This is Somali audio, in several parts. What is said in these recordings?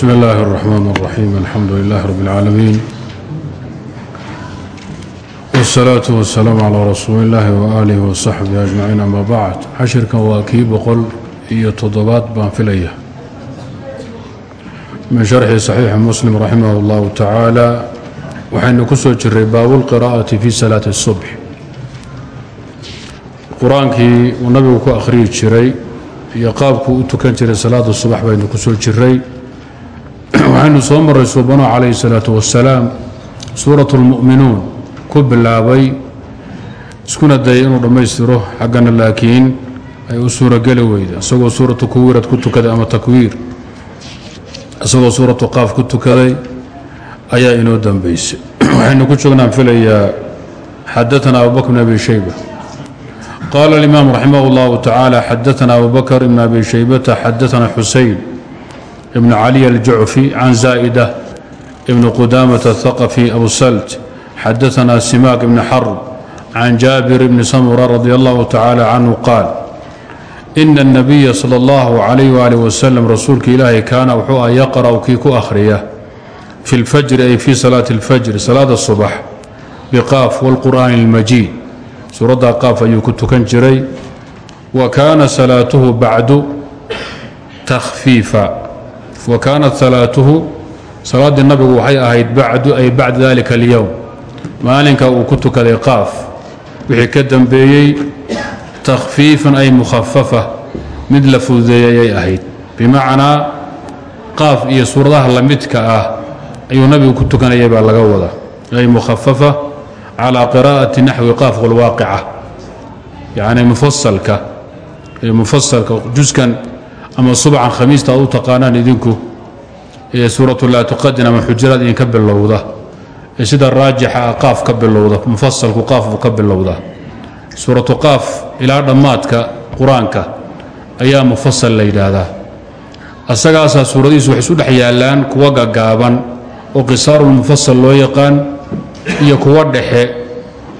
bsmi اllahi الرحmn الرaxيim alxamdu lilah rb اlcaalamiin wالsalaaةu waالsalaam calىa rasuuli اllahi waaalih wasaxbihi ajmaciin ama bacd cashirkan waa kii boqol iyo toddobaad baan filaya min sharxi صaxiixi muslim raximah اllahu tacaala waxaynu ku soo jiray baabu اlqira'ati fi salaati الصubx qur-aankii uu nabigu ku akhriyi jiray iyo qaabkuu u tukan jiray salaada subax baynu ku soo jiray waxaynu soo maray suubano calayhi salaatu wasalaam suuratu lmu'minuun ku bilaabay iskuna dayay inuu dhammaystiro xaggana laakiin ay u suurogeli weyda isagoo suuratu kuwiirad ku tukaday ama takwiir isagoo suuratu qaaf ku tukaday ayaa inoo dambaysay. Waxaynu ku joognaan filayaa xadaana abubakr bn abi shayba qaala alimaam raximah اllahu tacaala xadaana abubakr ibn abi shaybata xadaana xuseyn ibn cali aljucfi can zaa'ida ibn qudamata athaqafi abu salt xadaana simaak ibn xarb can jaabir bni samura radi allahu tacaala canhu qaal ina اnabiya sala اllahu calayh waalih wasalam rasuulka ilaahay kaana wuxuu ah yaqra'u kii ku akhriya fi اlfajri ay fi salaati اlfajri salaada subax biqaaf wاlqur'aani اlmajiid suuraddaa qaaf ayuu ku tukan jiray wa kaana salaatuhu bacdu takhfiifa wa kaanat salaatuhu salaaddii nabigu waxay ahayd bacdu ay bacda dalika alyowm. Maalinka uu ku tukaday qaaf. Wixii ka dambeeyey takhfiifan ay mukhafafa mid la fududeeyay ay ahayd. Bimacnaa qaaf iyo suuradaha lamidka ah ayuu nabigu ku tukanayay baa laga wadaa ay mukhafafa calى qira'ati naxwi qaaf walwaaqica yacni mufasalka mufasalka juskan ama subcan khamiista aad u taqaanaan idinku suuratu laa tuqadin ama xujuraad idinka bilowda ee sida raajixa qaaf ka bilowda mufasalku qaaf buu ka bilowda. Suuratu qaaf ilaa dhammaadka qur'aanka ayaa mufasal la yidhaahdaa. Asagaasaa suuradihiisu waxay isu dhex yaallaan kuwa gagaaban oo qisaarulmufasal loo yaqaan iyo kuwa dhexe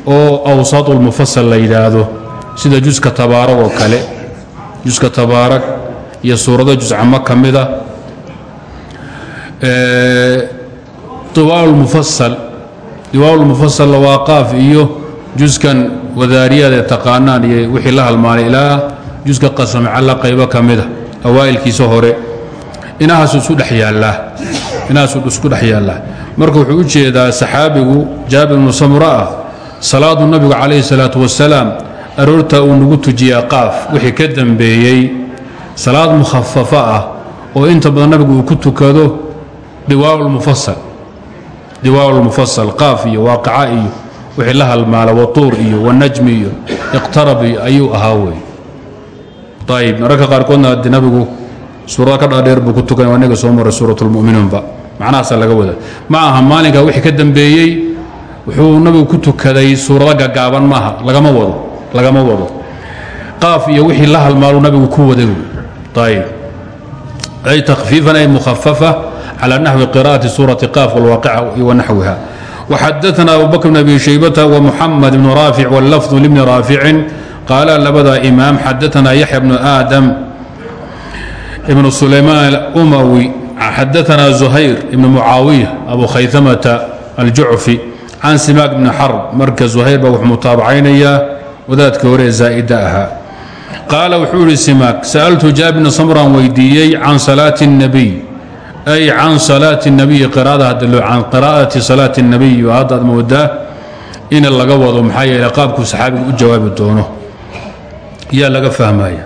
oo awsaatulmufasal la yidhaahdo sida juska tabaarag oo kale. Juska tabaarag iyo suurado juscamo ka mida diwaalmufasal diwaalulmufasalla waa qaaf iyo juskan wadaariyaad ee taqaanaan iyo wixii la halmaanay ilaa juska qasamcalla qaybo ka mida awaa'ilkiisa hore. Inahaasu isu dhex yaallaa. Inahaasuu isku dhex yaallaa. Marka wuxuu u jeedaa saxaabigu jaabir bnu samura ah salaadu nabigu calayhi salaatu wasalaam aroortaa uu nagu tujiyaa qaaf. Wixii ka dambeeyey salaad mukhafafa ah oo inta badan nabigu ku tukado diwaalulmufasal diwaalulmufasal qaaf iyo waaqica iyo wixii la halmaala watuur iyo wanajmi iyo iqtarab iyo ayuu ahaa wey ayib mararka qaarkoodna haddii nabigu suurada ka dhaadheer buu ku tukanay aniga soo maray suuratulmu'minuunba macnahaasa laga wada ma aha maalinka wixii ka dambeeyey wuxuu nabigu ku tukaday suurado gagaaban maaha lagama wado lagama wado. Qaaf iyo wixii la halmaalu nabigu ku waday ayb ay takhfiifan ay mukhafafa calى naxwi qira'ati suurati qaaf walwaaqica wanaxwiha waxadaana abu bakr bn abi shaybata wmuxamed bn raafic wاllafظu libni raaficin qaala labadaa imaam xadaana yaxya bnu aadam ibn sulaymaan umawi xadaana zuhayr ibn mucaawiya abu khaytamata aljucfi can simaak bni xarb marka zuhayr baa wuxuu mutaabacaynayaa wadaadka hore ee zaa'ida ahaa qaala wuxuu ihi simaak sa'altu jaabirna samran weydiiyey can salaati الnabiy ay can salaati الnabiyi qiraada hadaloo can qiraa'ati salaati الnabiy oo hadda ad moodaa in laga wado maxaa yeele qaabkuu saxaabigu u jawaabi doono yaa laga fahmaya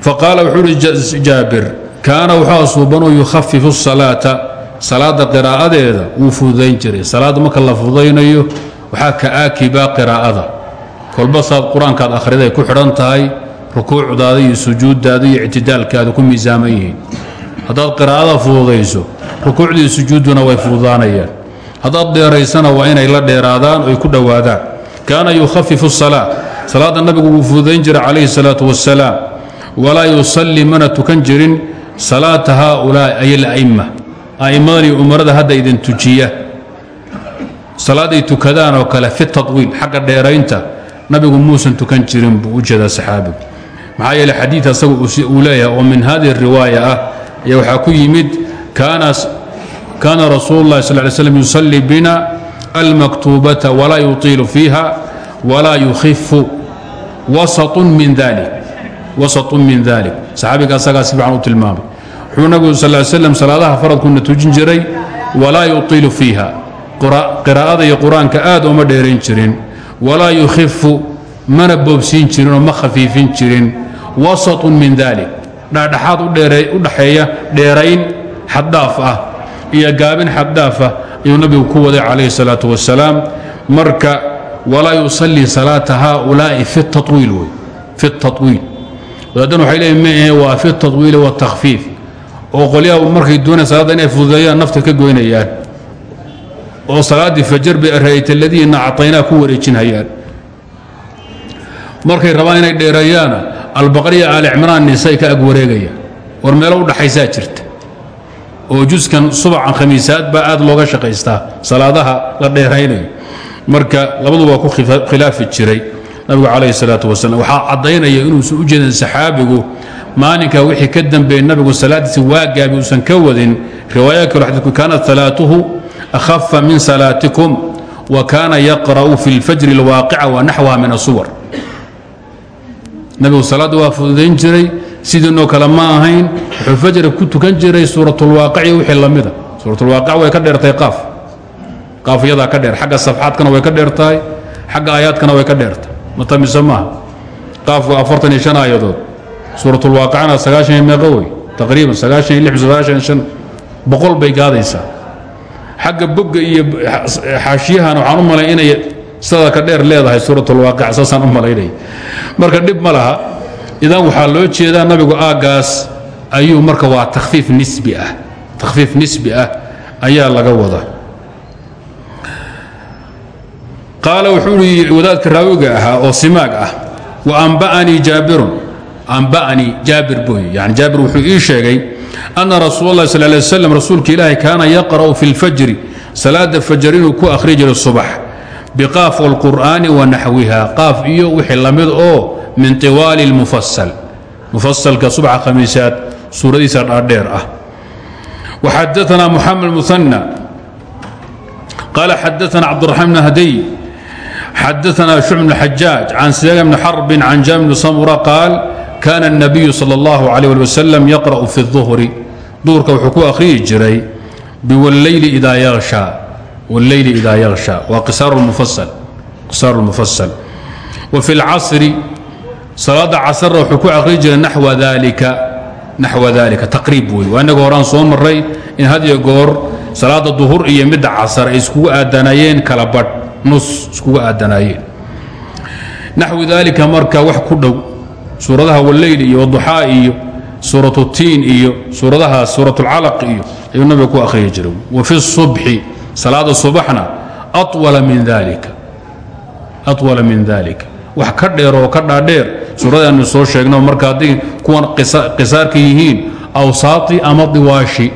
faqaala wuxuu ihi jaabir kaana wuxuu asuubanoo yukhafifu salaata salaada qiraa'adeeda wuu fududayn jiray salaadda marka la fududaynayo waxaa ka aakibaa qiraa'ada kolba saad qur-aankaad akhriday ku xidhan tahay rukuucdaada iyo sujuuddaada iyo ictidaalkaada ku miisaaman yihiin. Haddaad qiraa'ada fududayso rukuucdii sujuudduna way fududaanayaan haddaad dheeraysana waa inay la dheeraadaan oy ku dhowaadaan. Kaana yukhafifu salaa salaadda nabigu wuu fududayn jiray calayhi salaatu wasalaam walaa yusalli mana tukan jirin. Salaata haaulaa'i ay ala'imma a'immadan iyo umarada hadda idin tujiya. Salaaday tukadaan oo kale fi tawiil xagga dheeraynta. Nabigu muusan tukan jirin buu u jeedaa saxaabigu maxaa yeele xadiid asagu uu leeyahay oo min hadihi riwaaya ah ayaa waxaa ku yimid kaana rasuul اlahi sal ly slm yusalii bina almaktuubata walaa yuطiilu fiiha walaa yukhifu wasaطu min dalik wasaطun min dalik saxaabiga asagaa si fiican u tilmaamay wuxuu nabigu sal slam salaadaha faradkuna tujin jiray walaa yuطiilu fiiha qiraa'ada iyo qur-aanka aad uma dheerayn jirin walaa yukhifu mana boobsiin jirin oo ma khafiifin jirin wasaطun min dalik dhexdhexaad u dhaxeeya dheerayn xaddhaaf ah iyo gaabin xaddhaafah ayuu nabigu ku waday calayhi الsalaaةu wasalaam marka walaa yusalii salaata haaulaa'i fi tawiil wey fi tawiil wadaaddan waxay leeyiin maahe waa fi tawiili wاtakhfiif oo qolyaha markay doonaya salaadda inay fududeeyaan nafta ka goynayaan oo salaaddii fajar bay arayta aladiina acطaynaa ku wareejinhayaan markay rabaan inay dheereeyaana albaqriya aali cimraan nisay ka ag wareegayaan war meelo u dhaxaysaa jirta. Oo juskan subacan khamiisaad baa aad looga shaqaystaa. Salaadaha la dheeraynayo. Marka labadu waa ku khilaafi jiray. Nabigu calayhi salaatu wasalam waxaa caddaynaya inuusan u jeedin saxaabigu maalinka wixii ka dambeeyey nabigu salaadiisa waagaabi uusan ka wadin riwaaya kalo xadiidku kaanat salaatuhu akhafa min salaatikum wa kaana yaqra'u fi اlfajri اlwaaqica wa naxwaha min asuwar nabigu salaadda waa fududayn jiray sidiinoo kale ma ahayn wuxuu fajra ku tukan jiray suuratulwaaqici wixii la mida suuratulwaaqic way ka dheertahay qaaf qaaf iyadaa ka dheer xagga safxaadkana way ka dheertahay xagga aayaadkana way ka dheertahay matamise maaha qaafku afartan iyo shan aayadood suuratulwaaqicana sagaashan iyo meeqo wey taqriiban sagaashan iyo lix sagaashan shan boqol bay gaadaysaa xagga bogga iyo xaashiyahana waxaan u malay inay sidaa ka dheer leedahay suuratulwaaqic saasaan u malaynaya marka dhib ma laha. Idan waxaa loo jeedaa nabigu aaggaas ayuu marka waa takfiif nisbi ah. Takhfiif nisbi ah ayaa laga wada qaala wuxuu i wadaadka raawiga ahaa oo simaag ah wa amba'anii jaabirun. Amba'anii jaabir booy yani jaabir wuxuu ii sheegay ana rasuul اllahi sal lay waslam rasuulka ilaahi kaana yaqra'u fi اlfajri salaada fajr inuu ku akhri jiray subax biqaaf wاlqur'aani wa naxwiha qaaf iyo wixii la mid oo min طiwaali اlmufasal mufasalka subxa khamiisaad suuradiisa dhaadheer ah waxadaana muxamed muhanى qaala xadaana cabdiraxmaan bn hadiy xadaana shucb bn xajaaj can siyaga bni xarbin can jaami bni samura qaal kaana الnabiyu salى اllahu عalيه ali wasalam yaqra'u fi الظuhri duhurka wuxuu ku akhriyi jiray biwalleyli idaa yaksha wاlleyli idaa yaksha waa qisaar اlmufasal wa fi اlcasri salaada casrna wuxuu ku akhriyi jiray naxwa dalika naxwa dalika taqriib wey waa innaga horaan soo maray in had iyo goor salaada duhur iyo midda casar ay iskugu aadanaayeen kala badh nus iskugu aadanaayeen naxwi daalika marka wax ku dhow suuradaha walleyl iyo waduxaa iyo suuratu tiin iyo suuradahaas suuratulcalaq iyo ayuu nabiga ku akhriyi jiray wa fi subxi salaada subaxna awala min dalika awala min dalika wax ka dheer oo ka dhaadheer suuradaanu soo sheegno marka hadday kuwan qisaarka yihiin awsaati ama diwaashi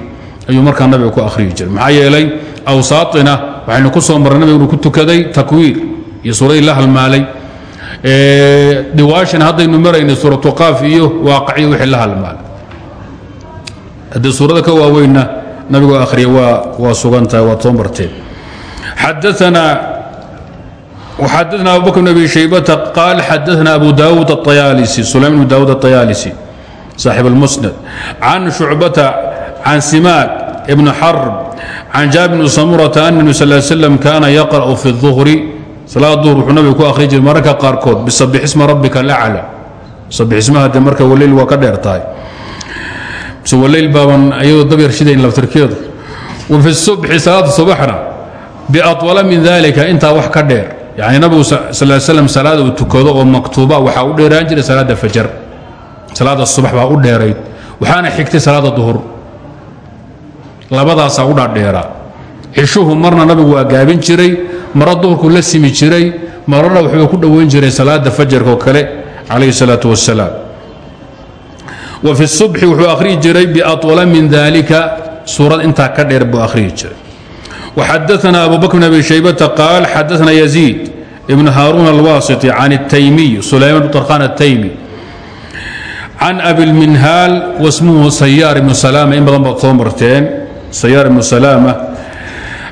ayuu markaa nabiga ku akhriyi jiray. Maxaa yeelay awsaatina waxaynu ku soo marray nabiga ku tukaday takwiir iyo suuradii la halmaalay. Diwaashina haddaynu maraynay suuratu qaaf iyo waaqaciyo wixii la halmaalay. Haddii suurada ka waaweynna nabigu akhriya waa waa sugan tahay waad soo marteen xadaana وxadثna abu bكر بن أbي شhaybةa qال xadثna أbu dاود الطyاalسي سulaym بن dاود الطyاalسي صاaxiب المسند عن شhuعبة عن سiماك بن xرب عن jaaبر بن سمرة أن النبي صلى اه عليه وسلم كاana يقرأ في الظهر salaad duhr wuxuu nabiga ku akhri jiray mararka qaarkood bisabix isma rabbika alaclى sabix ismaha de marka waleyl waa ka dheer tahay mise waleyl baaban iyadoo dab yar shidayn laftirkeedu wa fi subxi salaada subaxna biaطwala min dalika intaa wax ka dheer. Yani nabigu sal slam salaada uu tukado oo maktuuba waxaa u dheeraan jiray salaada fajar. Salaada subax baa u dheerayd waxaana xigtay salaada duhur. Labadaasaa u dhaadheeraa. Xishuhu marna nabigu waa gaabin jiray mara duhurku la simi jiray marana wuxuu ku dhowayn jiray salaada fajarka oo kale calayhi salaatu wasalaam wa fi subxi wuxuu akhriyi jiray biaطwala min dalika suurad intaa ka dheer buu akhriyi jiray وxadثna abu bكر بن أbي شhaybةa qاal xadثna يزيid بن hاrون الwاسطي عن التyمي سulayman بن طرخان التyمي عن أبي الminhاal واسmhu سyاar بن سلامة in badan baad soo marteen sayaar ibnu salaama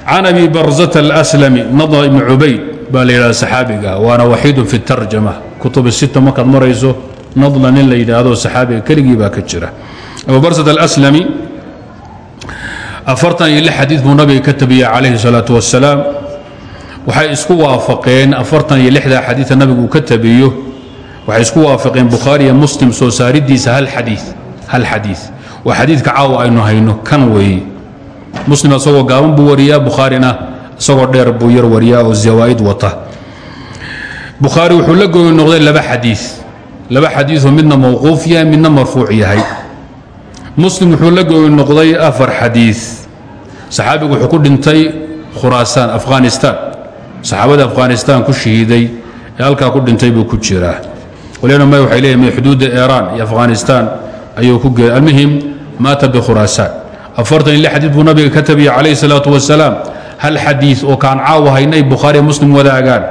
can abi barzata alslami nadr ibni cubayd baa la yidhahda saxaabiga waana waxiidun fi tarjama kutub sita markaad marayso nadla nin la yidhaahdo saxaabiga keligii baa ka jira. Abu barzat alslami afartan iyo lix xadiid nabiga ka tabiyey calayhi salaatu wasalaam waxay isku waafaqeen afartan iyo lixdaa xadiida nabigu ka tabiyo. Waxay isku waafaqeen bukhaari iyo muslim soo saaridiisa hal xadii hal xadiid waa xadiidka caawa aynu hayno kan weeye. Muslim isagoo gaaban buu wariyaa bukhaarina isagoo dheer buu yar wariyaa oo zawaa'id wata. Bukhaari wuxuu la gooni noqday laba xadiid laba xadiioo midna mawquuf yahay midna marfuuc yahay. Muslim wuxuu la gooni noqday afar xadiid saxaabigu wuxuu ku dhintay khuraasaan afghanistan. Saxaabada afghanistan ku shahiiday ee ku dhintay buu ku jiraa. May waxay leeyihiin xuduudda iiraan iyo afghanistan ayuu ku geeray almuhim maata bikhuraasaan afartan lix xadiid buu nabiga ka tabiyey calayhi salaatu wasalaam hal xadiid oo kaan caawa haynay bukhaariya muslim wadaagaan.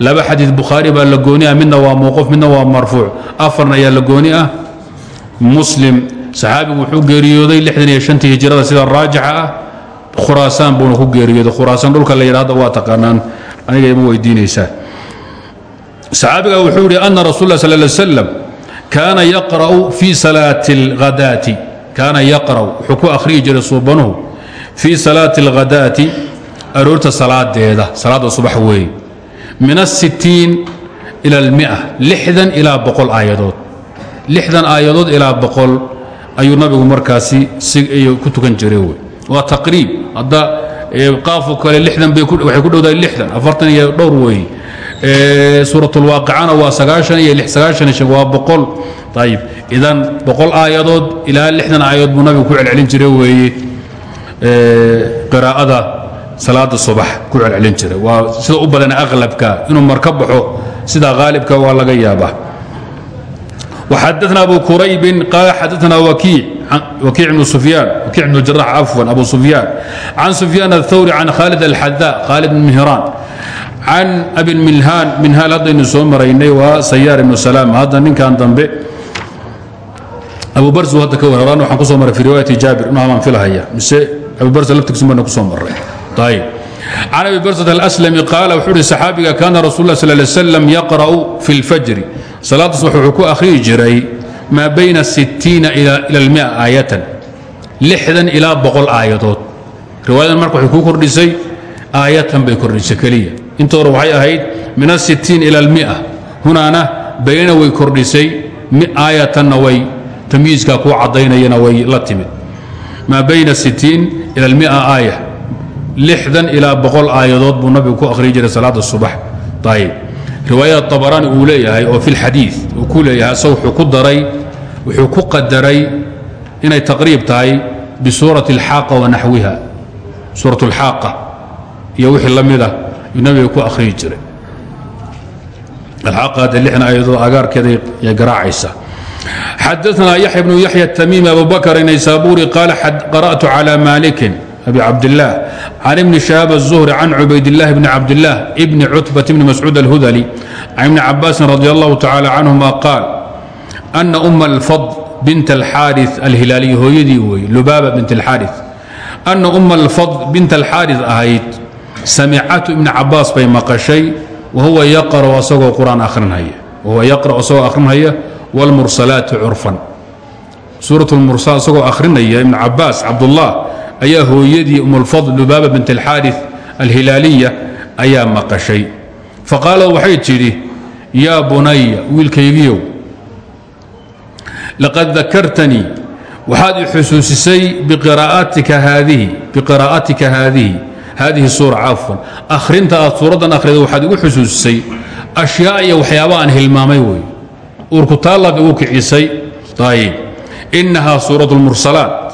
Laba xadiid bukhaari baa la gooni ah midna waa mowqof midna waa marfuuc. Afarna ayaa la gooni ah. Muslim saxaabigu wuxuu geeriyooday lixdan iyo shantii hijrada sida raajixa ah. Khuraasaan buuna ku geeriyooday. Khuraasaan dhulka la yidhahda waa taqaanaan. Aniga ima weydiinaysaa. Saxaabiga wuxuu yidhi ana rasul sal ly slam kaana yaqra'u fii salaati اlghadaati kaana yaqra'u wuxuu ku akhriyi jiray suubanuhu. Fii salaati اlghadaati aroorta salaadeeda salaadda subax weeye min الsittiin ila اlmia lixdan ilaa boqol aayadood lixdan aayadood ilaa boqol ayuu nabigu markaasi si ku tukan jiray wey waa taqriib hadda qaafo kale lixdan bay waxay ku dhowdahay lixdan afartan iyo dhowr weeye suuratulwaaqicana waa sagaashan iyo sagaashan iyo waa boqol ayib idan boqol aayadood ilaa lixdan aayadood buu nabigu ku celcelin jiray weeye qiraa'ada salaada subax ku celcelin jiray. Waa sida u badan aqlabka inuu marka baxo sidaa haalibka waa laga yaabaa. Xadana abu quraybin qaala xadaana wakiic bnu sufyaan wakiic bnu jarax cafwan abu sufyaan. Can sufyaan athawri can khaalid alxadaa khaalid bn mihran can abin minhaan minhaan haddaynu soo maraynay waa sayaar ibnu salaam. Hadda ninkan dambe abu barsu hadda ka war horaan waxaan ku soo maray fii riwaayati jaabir filahaya mise abu barsa laftigisu baynu ku can abi barsat alslami qaala wuxuu uhi saxaabiga kaana rasul lah sal ly slam yaqra'u fi اlfajri salaaddaas wuxuu ku akhriyi jiray maa bayna sittiina ila almia aayatan. Lixdan ilaa boqol aayadood. Riwaayadan marka waxay ku kordhisay aayatan bay kordhisay keliya. Inta hore waxay ahayd min asittiin ila almia. Hunaana bayna way kordhisay aayatanna way tamyiiskaa kuu caddaynayana way la timid. Maa bayna sittiin ila almia aaya lixdan ilaa boqol aayadood buu nabigu ku akhriyi jiray salaadda subax ayib riwaayada abaraani uu leeyahay oo fi lxadii uu ku leeyahay asag wuxuu ku daray wuxuu ku qadaray inay taqriib tahay bisuurati alxaaqa wa naxwiha suurat alxaaqa iyo wixii la mida yuu nabiga ku akhriyi jiray alxaaqa hadde lixdan aayadood agaarkeeda ay garaacaysa xadaثna yaxya bnu yaxya الtamiimi abu bakr naysaburi qaala qara'tu calى malikin abi cabdillaah can ibni shahaab الzuhri can cubaydillahi bni cabdillaah bni cutbat bni mascuud alhudali can ibni cabaasin radi allahu tacala canhuma qaal ana uma alfadl bint alxaari alhilaaliy hooyadii weeye lubaaba bint alxaari ana uma alfadl bint alxaari ahayd samicatu ibni cabaas bay maqashay wahuwa yaqra'u asagoo qur'aan akhrinhaya wahuwa yaqra'u asagoo akhrinhaya wاlmursalaati curfan suurat lmursal asagoo akhrinaya ibn cabaas cabdullah ayaa hooyadii umulfadl lubaaba bint alxaari alhilaaliya ayaa maqashay. Faqaalad waxay tidhi yaa bunaya wiilkaygiiow laqad dakartanii waxaad i xusuusisay biqiraa'atika haadihi haadihi suura cafwan. Akhrinta aad suuraddan akhriday waxaad igu ashyaa iyo waxyaaba aan hilmaamay wey urkutaallaad igu kicisay. Ayib inahaa suurat اlmursalaat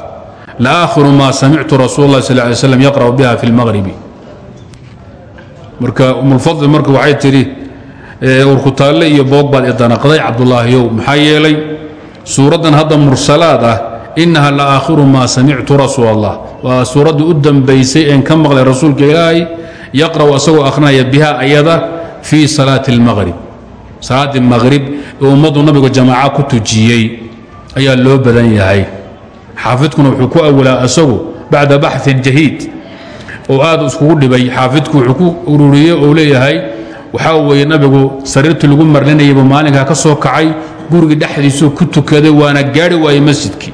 laakhiru maa samictu rasuul اlah sal lay slam yaqra'u biha fi اlmaqribi marka umulfadl marka waxay tidhi urkutaalle iyo boog baad idanaqday cabdulaahiyow maxaa yeelay suuraddan hadda mursalaad ah inaha la aakhiru maa samictu rasuul allah waa suuraddii u dambaysay een ka maqlay rasuulka ilaahay yaqra'u asagoo akhrinaya biha ayada fii salaati اlmaqrib salaaddii maqrib ee ummaddu nabigu jamaaca ku tujiyey ayaa loo badan yahay xaafidkuna wuxuu ku awalaa asagu bacda baxin jahiid oo aad iskugu dhibay. Xaafidku wuxuu ku ururiyey oo leeyahay waxaa weeye nabigu sariirtii lagu marlinayaybu maalinkaa ka soo kacay gurigii dhexdiisuu ku tukaday waana gaari waayey masjidkii.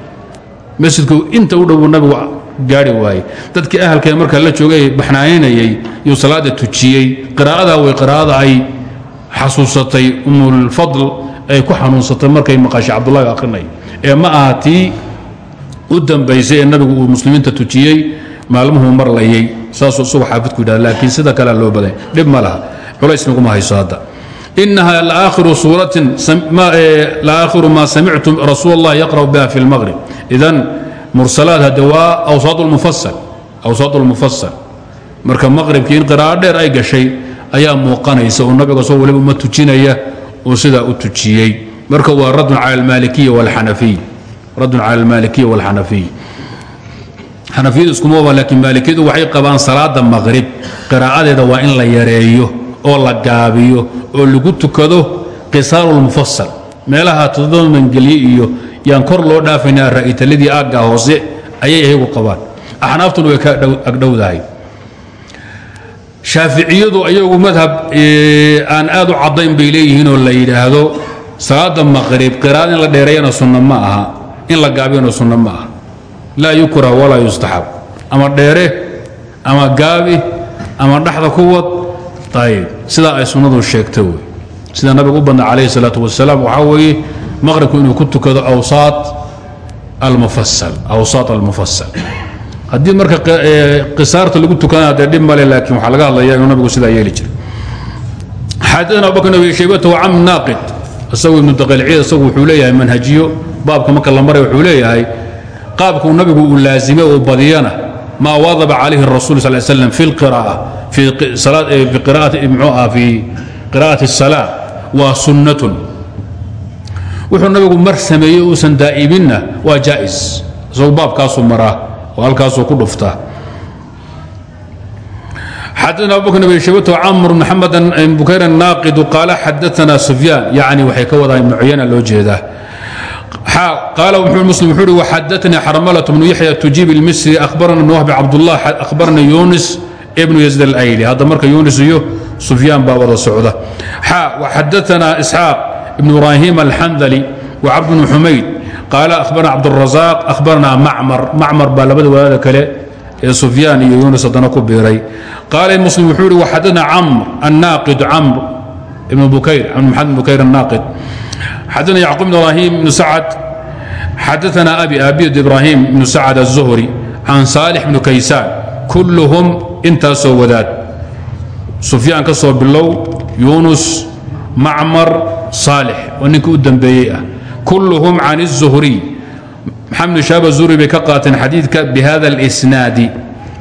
Masjidku inta u dhow nabigu gaari waayey. Dadkii ahalkee marka la joogay baxnaaninayay yuu salaada tujiyey qiraa'adaa way qiraa'ada ay xasuusatay. Umulfadl ay ku xanuunsatay markay maqashay cabdullahi akhrinay. Ee ma aha u dambaysay ee nabigu uu muslimiinta tujiyey maalmuhuu marlayay saasuu isagu xaafidku yidhahda laakiin sida kalea loo baday. Dhib ma laha. Culaysnaguma hayso hadda. Inaha laakhiru maa samictum rasuul allah yaqra'u biha fi lmaqrib idan mursalaad hadde waa awsaad lmufasal awsaad lmufasal marka maqribkii in qiraa'o dheer ay gashay ayaa muuqanaysa oo nabiga soo waliba uma tujinaya oo sidaa u tujiyey. Marka waa raddun cala almaalikiya walxanafiy raddun cala almaalikiya walxanafiy xanafiyadu iskumaba laakiin maalikiyadu waxay qabaan salaada maqrib. Qiraa'adeeda waa in la yareeyo oo la gaabiyo oo lagu tukado qisaaru lmufasal meelaha todomangelye iyo yaan kor loo dhaafaynaa ra'italadii aagga hoose ayay iyagu qabaan. Axnaaftuna way ka agdhowdahay shaaficiyadu ayagu madhab aan aad u caddayn bay leeyihiinoo la yidhaahdo salaada maqrib qiraa'ad in la dheereeyana sunno ma in la gaabiyana sunno ma laa yukrah walaa yustaxab. Ama dheere ama gaabi ama dhaxda ku wad. Ayb sidaa ay sunnadu sheegta wey. Sida nabiga u badna calayhi salaatu wasalaam waxaa weeye maqribku inuu ku tukado awsaat almufasal awsaat almufasal haddii marka qisaarta lagu tukanaya dee dhib male laakiin waxaa laga hadlaya inuu nabigu sidaa yeeli jiray. Xaadana abubakr abi shaybata wa cam naaqid isagu ibnu daqiilciid isagu wuxuu leeyahay manhajiyo. Baabka marka la maray wuxuu leeyahay qaabkuu nabigu uu laazimay oo badiyana maa wadaba calayhi rasul sal slam fi qiraa'ati الsalaa waa sunnatun. Wuxuu nabigu mar sameeyey uusan daa'ibinna waa jaa'is isagu baabkaasuu maraa oo halkaasuu ku dhuftaa xadana abu bakr bn shaybata camr bn xamed bukayr الnaaqidu qaala xadaana sufyaan yacni waxay ka wadaa ibnu cuyana loo jeedaa قال مسلم وحوري وحدثني حرملة بن يحيى تجيب المصري أخبرنا بن وهب عبد الله أخبرنا يونس ابن يزيد الأيلي هذا مركز يونس يو سفيان بابا السعودة حا وحدثنا إسحاق ابن إبراهيم الحنذلي وعبد بن حميد قال أخبرنا عبد الرزاق أخبرنا معمر معمر بالبد وهذا كله سفيان يونس دنكو بيري قال مسلم وحوري وحدثنا عمرو الناقد عمرو ابن بكير عن محمد بكير الناقد حدثنا يعقوب بن ابراهيم بن سعد حدثنا ابي ابي ابراهيم بن سعد الزهري عن صالح بن كيسان كلهم انت سودات سفيان كسو بلو يونس معمر صالح ونك الدنبيه كلهم عن الزهري محمد شاب الزهري بكقات حديثك بهذا الاسناد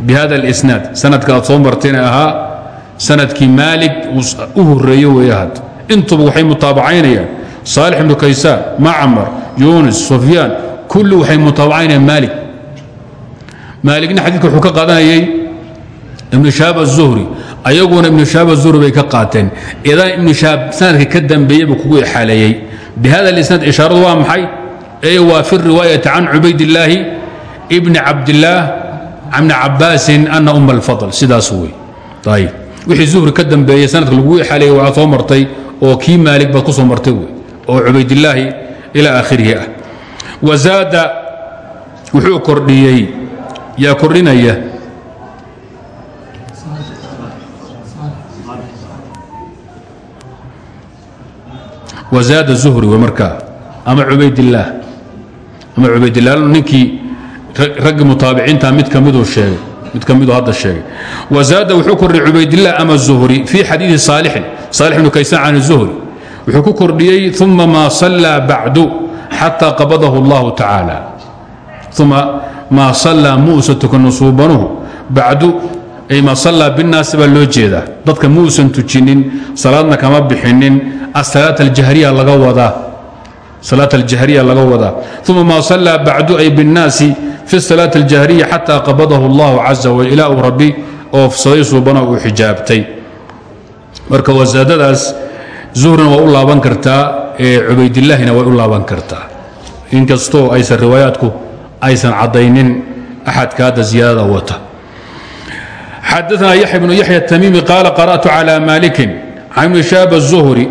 بهذا الاسناد سند كانت صومرتين اها سند كي مالك وهريه ويهد انتم وحي متابعين صالح بن كيسان معمر يونس سفيان كل وحي متابعين مالك مالكنا حديثك وحكا قادنايي ابن شهاب الزهري ايغون ابن شهاب الزهري بي كقاتين اذا ابن شهاب سندك كدنبيه بكو حاليي بهذا الاسناد اشاره waa maxay ee waa fi riwaayati can cubaydillaahi bni cabdillaah bni cabaasin ana um alfadl. Sidaas wey ayb wixii zuhri ka dambeeyey sanadka lagu xaleeyey waxaa soo martay oo kii maalig baad ku soo martay wey oo cubaydillaahi ilaa aakhirihi ah. Wazaada wuxuu kordhiyey. Yaa kordhinaya? Wazaada zuhri wey markaa. Ama cubaydillaah ama cubaydillaah ninkii raggii mutaabiciinta mid ka miduu sheegay mid ka miduu hadda sheegay. Wazaada wuxuu kordhiyey cubaydillaah ama zuhri fii xadiidi saalixin saalix bnu kaysaan can zuhri. Wuxuu ku kordhiyey uma maa sallaa bacdu xataa qabadahu allahu tacaala. Uma maa sallaa muusa tukanu suubanuhu ay maa sallaa binnaasi baa loo dadka muusan tujinin salaadna kama bixinin asalaat aljahriya laga wadaa salaat aljahriya laga wadaa uma maa sallaa bacdu ay binnaasi fi salaat aljahriya xataa qabadahu allahu caza wajal ilaa uu rabbi oofsaday suubana uu xijaabtay marka wasaadadaas zuhrina waa u laaban kartaa cubaydillaahina way u laaban kartaa inkastoo aysan riwaayaadku aysan caddaynin axadka hadda ziyaadada wata xadaثna yaxya bnu yaxya التamiimi qaala qarأtu calى malikin can ibni shaab الzuhri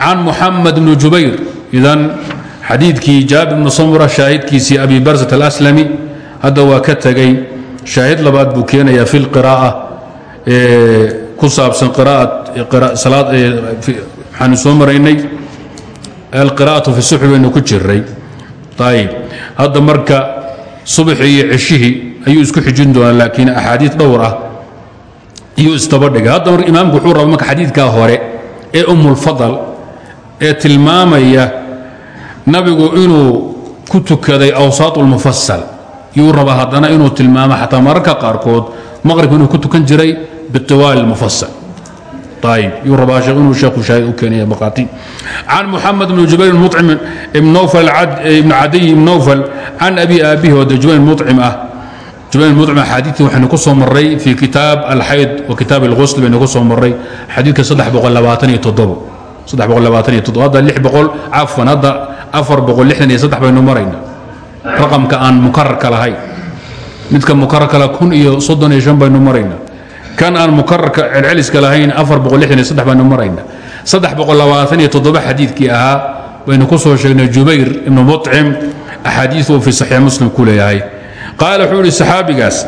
can muxamed bni jubayr idan xadiidkii jaabir bnu samura shaahidkiisii abi barsat alaslami hadda waa ka tegey shaahid labaad buu keenayaa fi lqiraa'a ku saabsan waxaanu soo maraynay alqira'atu fi suxbi baynu ku jiray ayib hadda marka subaxi iyo ceshihii ayuu isku xijin doonaa laakiin axaadiid dhowr ah iyuu istabadhigay hadda mar imaamku wuxuu raba marka xadiidkaa hore ee umulfadal ee tilmaamaya nabigu inuu ku tukaday awsaat ulmufasal yuu rabaa haddana inuu tilmaamo xataa mararka qaarkood maqribka inuu ku tukan jiray biiwaal mufasal yuu rabaa inuu sheekhu shaahid u keenaya baqaati can muxamed bn jubayr mucim nowfal ibn cadiy ibn nowfal can abi aabihi oo de jubayr mucim ah. Jubayr mucim axaadiidtii waxaynu ku soo marray fi kitaab alxayd wa kitaab alghusl baynu ku soo marray xadiidka saddex boqol labaatan iyo toddobo. Saddex boqol labaatan iyo toddobo. Hadda lix boqol cafwan hadda baynu marayna raqamka aan mukararka lahayn midka mukararkala kun iyo soddon iyo shan baynu marayna kan aan mukararka celceliska lahayn afar boqol lixdan iyo saddex baynu marayna saddex boqol labaatan iyo toddoba xadiidkii ahaa baynu ku soo sheegnay jubayr ibnu mucim axaadiiu fi saxiix muslim ku leeyahay. Qaala wuxuu ihi saxaabigaas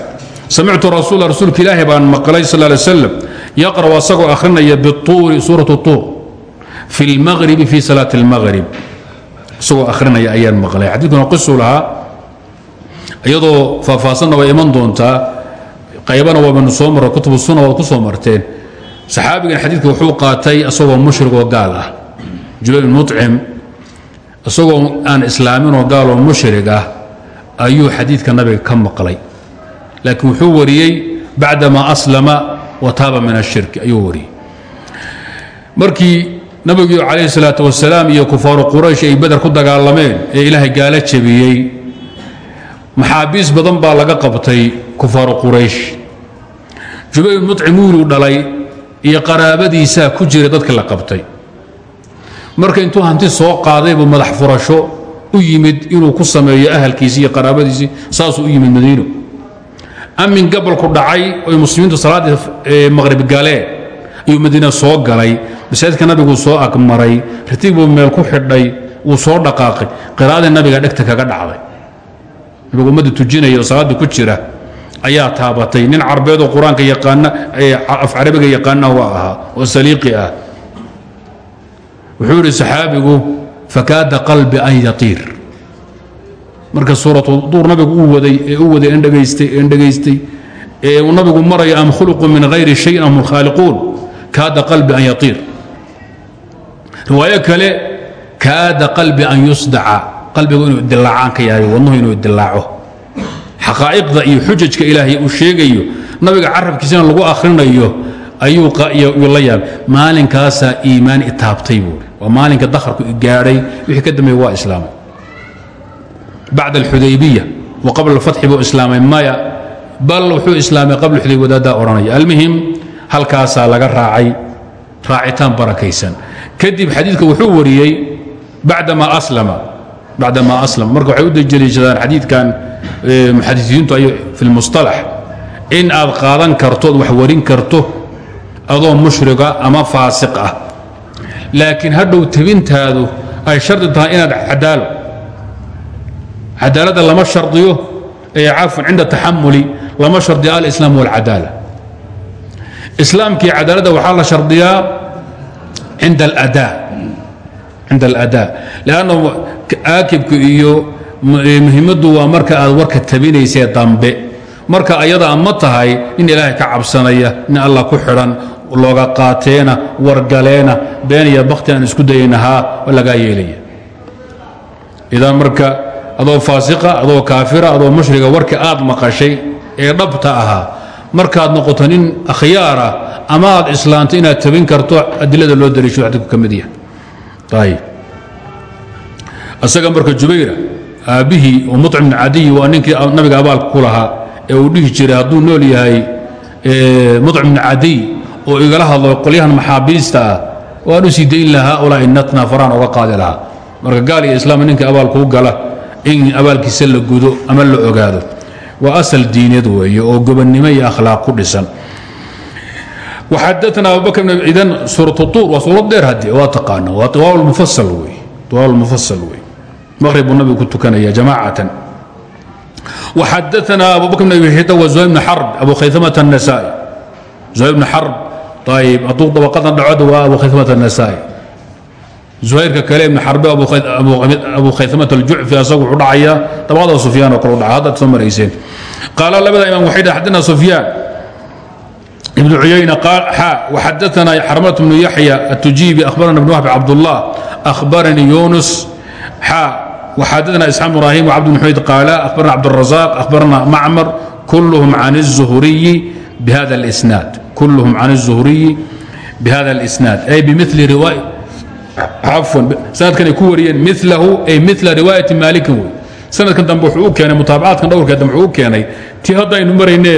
samictu rasuula rasuulka ilaahi baan maqlay sal lay slam yaqra'u asagoo akhrinaya bituuri suuratu tuur. Fi lmaqribi fi salaati اlmaqrib isagoo akhrinaya ayaan maqlay. Xadiidkuna qisuu lahaa iyadoo faahfaahsanna way iman doontaa qaybana waabanu soo marra kutubu sunna waad ku soo marteen. Saxaabigan xadiidka wuxuu qaatay isagoo mushrigoo gaal ah jubayl mucim isagoo aan islaaminoo gaaloo mushrig ah ayuu xadiidka nabiga ka maqlay. Laakiin wuxuu wariyey bacdamaa aslama wa taaba min ashirki ayuu wariyey. Markii nabigu calayhi salaatu wasalaam iyo kufaaru quraysh ay beder ku dagaalameen ee ilaahay gaalo jabiyey maxaabiis badan baa laga qabtay kufaaru quraysh. Jubayr mucim wiiluu dhalay iyo qaraabadiisaa ku jira dadka la qabtay. Marka intuu hanti soo qaaday buu madax furasho u yimid inuu ku sameeyo ahalkiisii iyo qaraabadiisii saasuu u yimid madiino amin gabolku dhacay oy muslimiintu salaaddii maqrib galeen ayuu madiina soo galay. Masaajidka nabiguu soo agmaray ratiig buu meel ku xidhay. Wuu soo dhaqaaqay. Qiraa'adii nabiga dhegta kaga dhacday. Nabigu ummadda tujinaya oo salaaddii ku jira. Ayaa taabatay. Nin carbeedoo qur'aanka yaqaana af carabiga yaqaana waa ahaa oo saliiqi ah. Wuxuu yidhi saxaabigu fakaada qalbi an yatiir. Marka suuratu duur nabigu uu waday ee u waday en dhegaystay en dhegaystay ee nabigu marayo am khuluqu min hayri shayin am hum kaada qalbi an yatiir. Riwaayo kale kaada qalbi an yusdaca. Qalbigu inuu dilaacaan ka yahay wadnuhu inuu dilaaco xaqaa'iqda iyo xujajka ilaahay uu sheegayo nabiga carabkiisana lagu akhrinayo ayuu la yaabay maalinkaasaa iimaan itaabtay buuri maalinka dakharku gaadhay wixii ka dambeeye waa islaamay. Bacda alxudaybiya wa qabla alfatxi buu islaamay maya bal wuxuu islaamay qabla xudaybiya wadaaddaa odhanaya. Almuhim halkaasaa laga raacay raacitaan barakaysan. Kadib xadiidka wuxuu wariyey bacdamaa aslama bacdamaa aslama marka waxay u dejeliishadaan xadiidkan muxadisiintu ay fi lmustalax in aad qaadan karto wax warin karto adoo mushriga ama faasiq ah. Hadhow tebintaadu ay shardi tahay inaad cadaalo cadaaladda lama shardiyo ee cafwan cinda taxamuli lama shardiyo alislaam walcadaala islaamkii cadaaladda waxaa la shardiyaa cinda aladaa. Leanna aakibku iyo muhimaddu waa marka aad warka tabinaysee dambe. Marka ayadaa ma tahay nin ilaahay ka cabsanaya nin allah ku xidhan looga qaateena wargaleena been iyo bakti aan isku dayaynahaa waa lagaa yeelaya. Idan marka adoo faasiqa adoo kaafira adoo mushriga warka aad maqashay ee dhabta ahaa markaad noqoto nin akhyaara ama aad islaanto inaad tabin karto adilada loo dariisho xadiku ka mid yahay. Isaga marka jubayra aabbihii oo mucim bn waa ninkii nabiga abaalka ku lahaa ee uu dhihi jiray hadduu nool yahay mucim bn cadiy oo igala hadlo qolyahan maxaabiista ah waan u sii dayn lahaa haulaai natna faraan oga qaadi lahaa. Marka gaal iyo islaam ninkii abaalkuu gala in abaalkiisa la gudo ama la ogaado waa asal diineed weeye oo gobonnimo iyo akhlaaq ku dhisan وxadثna abubakr idan suuraة الطuur waa suurad dheer haddi waa taqaana waa طiwaal mufasal wey طiwaal mufasal wey maqrib buu nabigu ku tukanaya jamaacatan وxadثna abu bakr بn abi xita wa زuhayr بn xarb abu khayثamaة النasaaئي زuhayr بn xarb ayb hadduu dabaqadan dhacod waa abu khayثamaة النasaaئي zuhayrka kale ibn xarbe abu khayثamaة الjucfi asagu wuxuu dhacaya dabaqada sufyaan oo kale u dhaca haddaad soo marayseen qaala labada imam waxay dhah xadana sufyaan بن عyayنة وxadثna xرمة بن يحيى التuجيبي أخبرنا بن وهب عبد الله أخبرني يونس وxadثna إسحاق بن إبراهيم وعبد بن حميد قال أخبرنا عبد الرزاق أخبرنا معمر كلهم عن الزهري بهذا الإسناد كلهم عن الزهري بهذا الإسناد أي بمثل رواية عفوا سندkan ay ku wariyeen مثله أي مثل رواية مالك wy sanadkan dambe wuxuu u keenay mutaabacaadkan dhowrka dambe wuxuu u keenay tii haddaynu marayne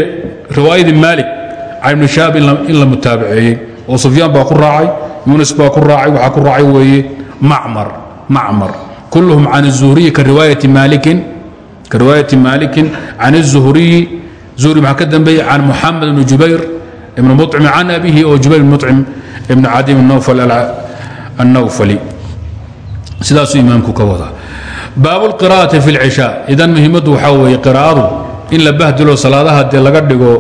riwaayadii maalik ibnu shaab in la mutaabaceeyey oo sufyaan baa ku raacay yunis baa ku raacay waxaa ku raacay weeye macmar macmar kulluhum can الzuhriyi ka riwaayati maalikin ka riwaayati maalikin can الzuhriyi zuhri maxaa ka dambeeyey can muxamed ibni jubayr ibni muطcim can abihi oo jubayr ibn muطcim ibn cadim الnawfal الnawfali sidaasuu imaamku ka wadaa baabu اlqira'ati fi اlcishaa idan muhiimaddu waxaa weeye qiraa'adu in la bahdilo salaadaha dee laga dhigo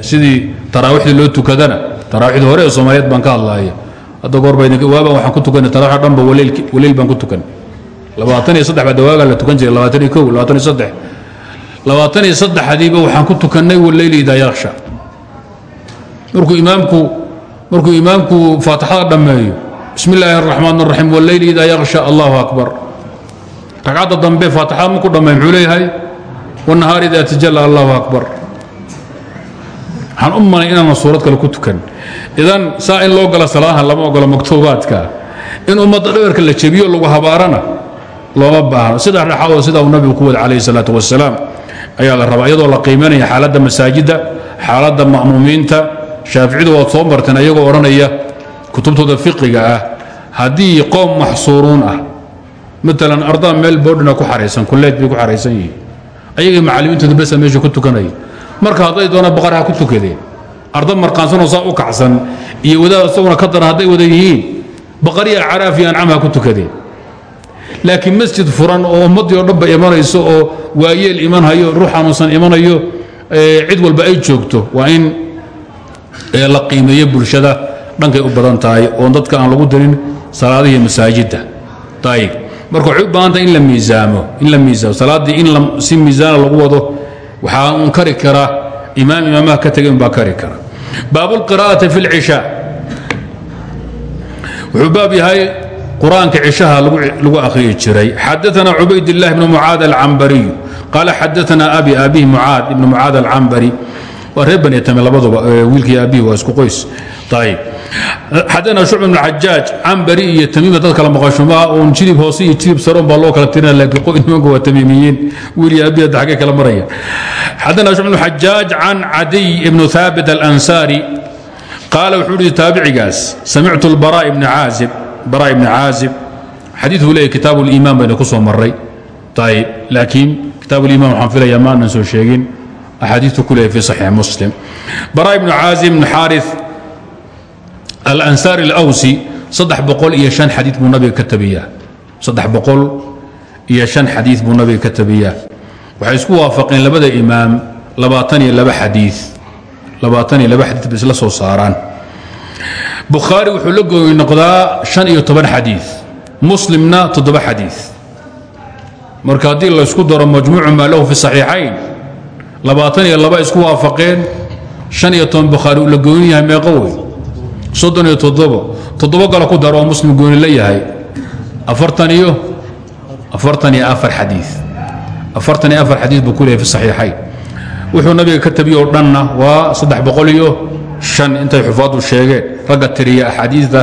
sidii taraawiixdii loo tukadana taraawiixda hore ee soomaaliyeed baan ka hadlaaya hadda goorbawaabaan waxaan ku tukanay tarawix dhanba waliil baan ku tukan labaatan iyo saddex baa dawaagaa la tukan jiray labaatan iyo kow labaatan iyo saddex labaatan iyo saddexdiiba waxaan ku tukannay waleyli idaa yaksha markuu imaamku markuu imaamku faatixada dhammeeyo bismi illaahi araxmaan araxiim waleyli idaa yaksha allahu akbar. Ragcadda dambe faatixada markuu dhammeey muxuu leeyahay wanahaar idaa tajalla allahu akbar. Waxaan u malay inaana suurad kale ku tukan. Idan saa in loo gala salaadaha lama ogolo maktuubaadka. In ummadda dhabarka la jebiyo lagu habaarana looma baahno sida dhexaadoo sida uu nabigu ku wada calayhi salaatu wasalaam ayaa la rabaa. Iyadoo la qiimanaya xaaladda masaajidda xaaladda ma'muumiinta haddii qoom maxsuuruun ah maalan ardaa meel boodhina ku xaraysan kulleed bay ku xaraysan yihiin. Ayagii macallimiintooda besa meesha ku tukanaya marka hadday doonaan baqar ku tukadeen arda marqaansanoo saa u kacsan iyo wadaad isaguna ka daran hadday wada yihiin baqariya caraaf iyo ku tukadeen laakiin masjid furan oo ummaddii oo dhanba imanayso oo waayeel imanhayo ruux xanuunsan imanayo cid walba ay joogto waa in la qiimeeyo bulshada. Dhankay u badan tahay oon dadka aan lagu darin salaadihii masaajidda. Ayib marka u baahan tahay in la miisaamo in la miisaamo. Salaaddii in si miisaana lagu wado waxaa un kari kara imaam imaamaha ka tegay unbaa kari kara baabu lqira'ati fi lcishaa wuxuu yahay qur'aanka cishaha lagu akhriyi jiray. Xadaana cubaydillahi bnu mucaad alcambariyu qaala xadaana abi abihi mucaad ibnu mucaad alcambari waa reer bani tame labaduba wiilkii abihi isku qoys. Ayib xadana shucb bn xajaaj cambari iyo tamiima dad kala maqashumaa uun jilib hoose iyo jilib saroon baa loo kala tirina laakiin qoy nimanku waa tamiimiyiin. Wiil iyo abihi hadda xaggee kala maraya. Xadana shucb bn xajaaj can cadiy ibnu thaabit alansaari qaala wuxuu yihi taabicigaas samictu lbara ibni caazib. Bara ibni caazib xadiiduu leeyahy kitaabu liimaan bayna ku maray ayib laakiin kitaabu liimaan waxaan filayaa ma aanan soo sheegin. Axaadiistu ku fi saxiix muslim. Bara ibnu caazib ibn xaarith alansaari alawsi saddex boqol iyo shan xadiid buu nabiga ka tabiyaa. Saddex boqol iyo shan xadiid buu nabiga ka tabiyaa. Waxay isku waafaqeen labada imaam labaatan iyo laba xadiid labaatan iyo laba xadiid bay isla soo saaraan. Bukhaari wuxuu la gooyi noqdaa shan iyo toban xadiid muslimna toddoba xadiid marka haddii laysku daro majmuucu maa lahu fi saxiixayn labaatan iyo laba isku waafaqeen shan iyo toban bukhaari uu la gooyin yahay meeqo wey soddon iyo toddobo. Toddobo galo ku daro oo muslim gooni la yahay. Afartan iyo afartan iyo afar xadiid afartan iyo afar xadiid buu ku leeyahay fi saxiixayn. Wuxuu nabiga ka tabiye oo dhanna waa saddex boqol iyo shan. Intay xufaaddu sheegeen. Ragga tiriya axaadiidta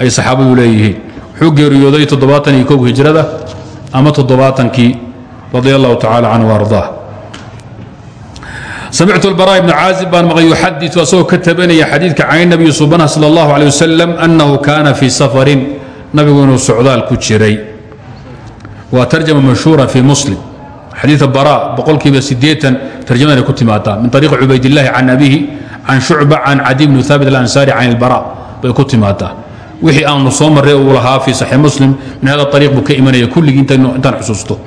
ay saxaabadu leeyihiin. Wuxuu geeriyooday toddobaatan iyo kow hijrada ama toddobaatankii radia allahu tacala canhu ardaa samictu albara ibnu caazib baan maqay yuxadiu asagoo ka tabanaya xadiidka can nabiyi subana sal allahu alay wasalam annahu kaana fii safarin nabigu inuu socdaal ku jiray waa tarjama mashhuura fii muslim xadiia bara boqolkiiba sideean tarjamadan ku timaadaa min ariiqi cubaydillaahi can abihi can shucba can cadi bni haabit alansaari can ilbara bay ku timaadaa wixii aanu soo marray uu lahaa fii saxiix muslim min hada ariiq buu ka imanaya kulligii intaan xusuusto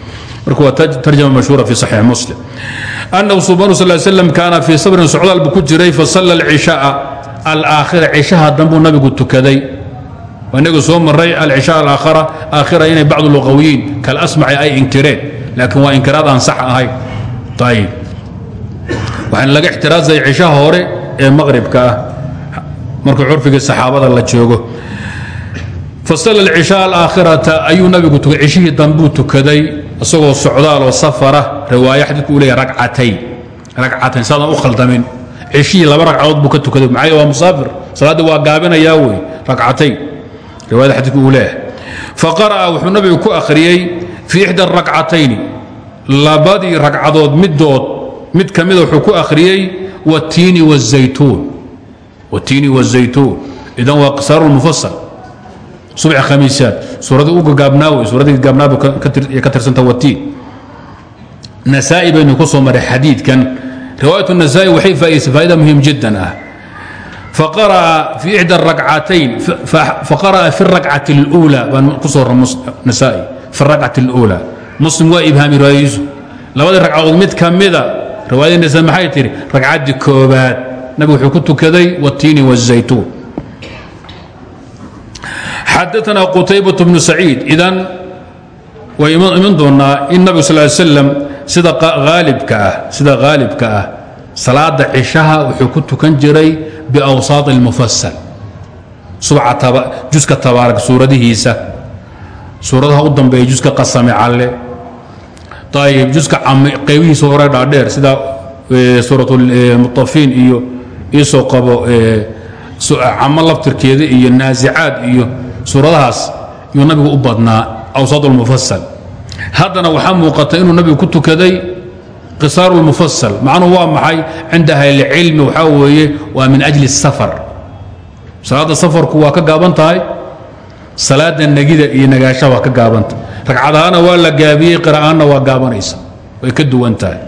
kaana fii sabrin socdaal buu ku jiray fasalla alcishaaa alaakhira cishaha dambuu nabigu tukaday. Inagu soo maray alcishaa alaakhira aakhira inay bacdu luqawiyiin kalasmaci ay inkireen laakiin waa inkiraad aan sax ahayn ayib waxaana laga ixtiraazaya cishaha hore ee maqribka ah. Marka curfigii saxaabada la joogo fasalla alcishaa alaakhirata ayuu nabigu tukay. Cishihii dambuu tukaday isagoo socdaaloo safara riwaaya xadiidku uu leeyahy ragcatayn ragcatayn saadan u khaldamin. Cishihii laba ragcadood buu ka tukaday. Maxaa waa musaafir? Salaaddii waa gaabinayaa wey. Ragcatayn riwaayada xadiidku uu leeyahay. Faqara'a wuxuu nabigu ku akhriyey fii ixda arakcatayni labadii ragcadood midood mid ka mida wuxuu ku akhriyey watiini wazaytuun watiini wazaytuun idan waa qisaaru lmufasal subx khamiisaad suuradii u gagaabnaawe suuradii gagaabnaabu ka tirsanta watiin nasaa'i baynu ku soo maray xadiidkan riwaayat النasaa'i waxay faa'idaysay faa'ida muhim jiddan ah faqara'a fi ixda الrakcatayn faqara'a fi الrakcati اlأuulى baan ku soo nasaa'i fi الrakcati اlأuulى muslim waa ibhaami riwaayadiisu labadii ragcadood mid ka mida riwaayadii nasaa maxay tihi ragcaddii koobaad nabigu wuxuu ku tukaday wالtiini wالzaytuun xadaana qutaybaة bnu saciid idan way iman doonaa in nabig sal slam sida aalibka ah sida haalibka ah salaada cishaha wuxuu ku tukan jiray biawsaaط اlmufasal juska tabaarak suuradihiisa suuradaha u dambeeya juska qasame calle ayb juska qaybihiisa hore dhaadheer sida suuraة mutafiin iyo iisoo qabo camo laftirkeeda iyo naasicaad iyo suuradahaas yuu nabigu u badnaa awsaad اlmufasal haddana waxaa muuqata inuu nabigu ku tukaday qisaaru اlmufasal macnuhu waa maxay cinda ahlicilmi waxaa weeye waa min ajli الsafar salaadda safarku waa ka gaaban tahay salaada negida iyo nagaasha waa ka gaabanta ragcadahaana waa la gaabiyey qira'aanna waa gaabanaysa way ka duwan tahay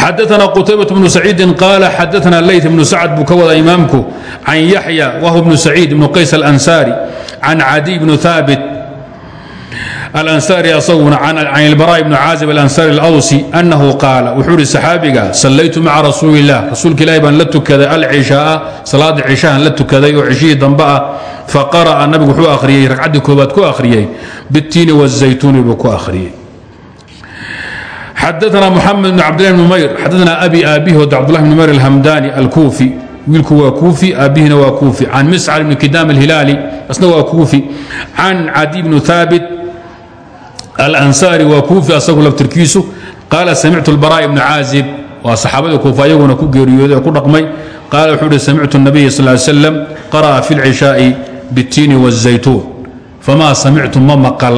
xadaana qutaybat bnu saciidin qaala xadaana layt bnu sacad buu ka wada imaamku can yaxya wahw bnu saciid bnu qays alansaari can cadiy bnu aabit alansaari asaguna can ilbara bni caazib alansaari alawsi annahu qaala wuxuu ihi saxaabiga sallaytu maca rasuuli illah rasuulka ilaahi baan la tukaday alcishaaa salaada cishahan la tukaday oo cishihii dambe ah faqara'a nabigu wuxuu akhriyey ragcaddii koobaad ku akhriyey bitiini wazaytuuni buu ku akhriyey xadaana muxamed bn cabdillahi bn mayr xadaana abi aabihood cabdulahi bn mayr alhamdaani alkuufi wiilku waa kuufi aabihina waa kuufi can miscar ibni kidaam alhilaali asna waa kuufi can cadi bnu haabit alansaari waa kuufi asagu laftirkiisu qaala samictu lbara bni caazib waa saxaabadii kuufa ayaguna ku geeriyooday oo ku dhaqmay qaala wuxuu uhi samictu nabiya sal ly slam qara'a fi lcishaai biاtiini wاzaytuun famaa samictu ma maqal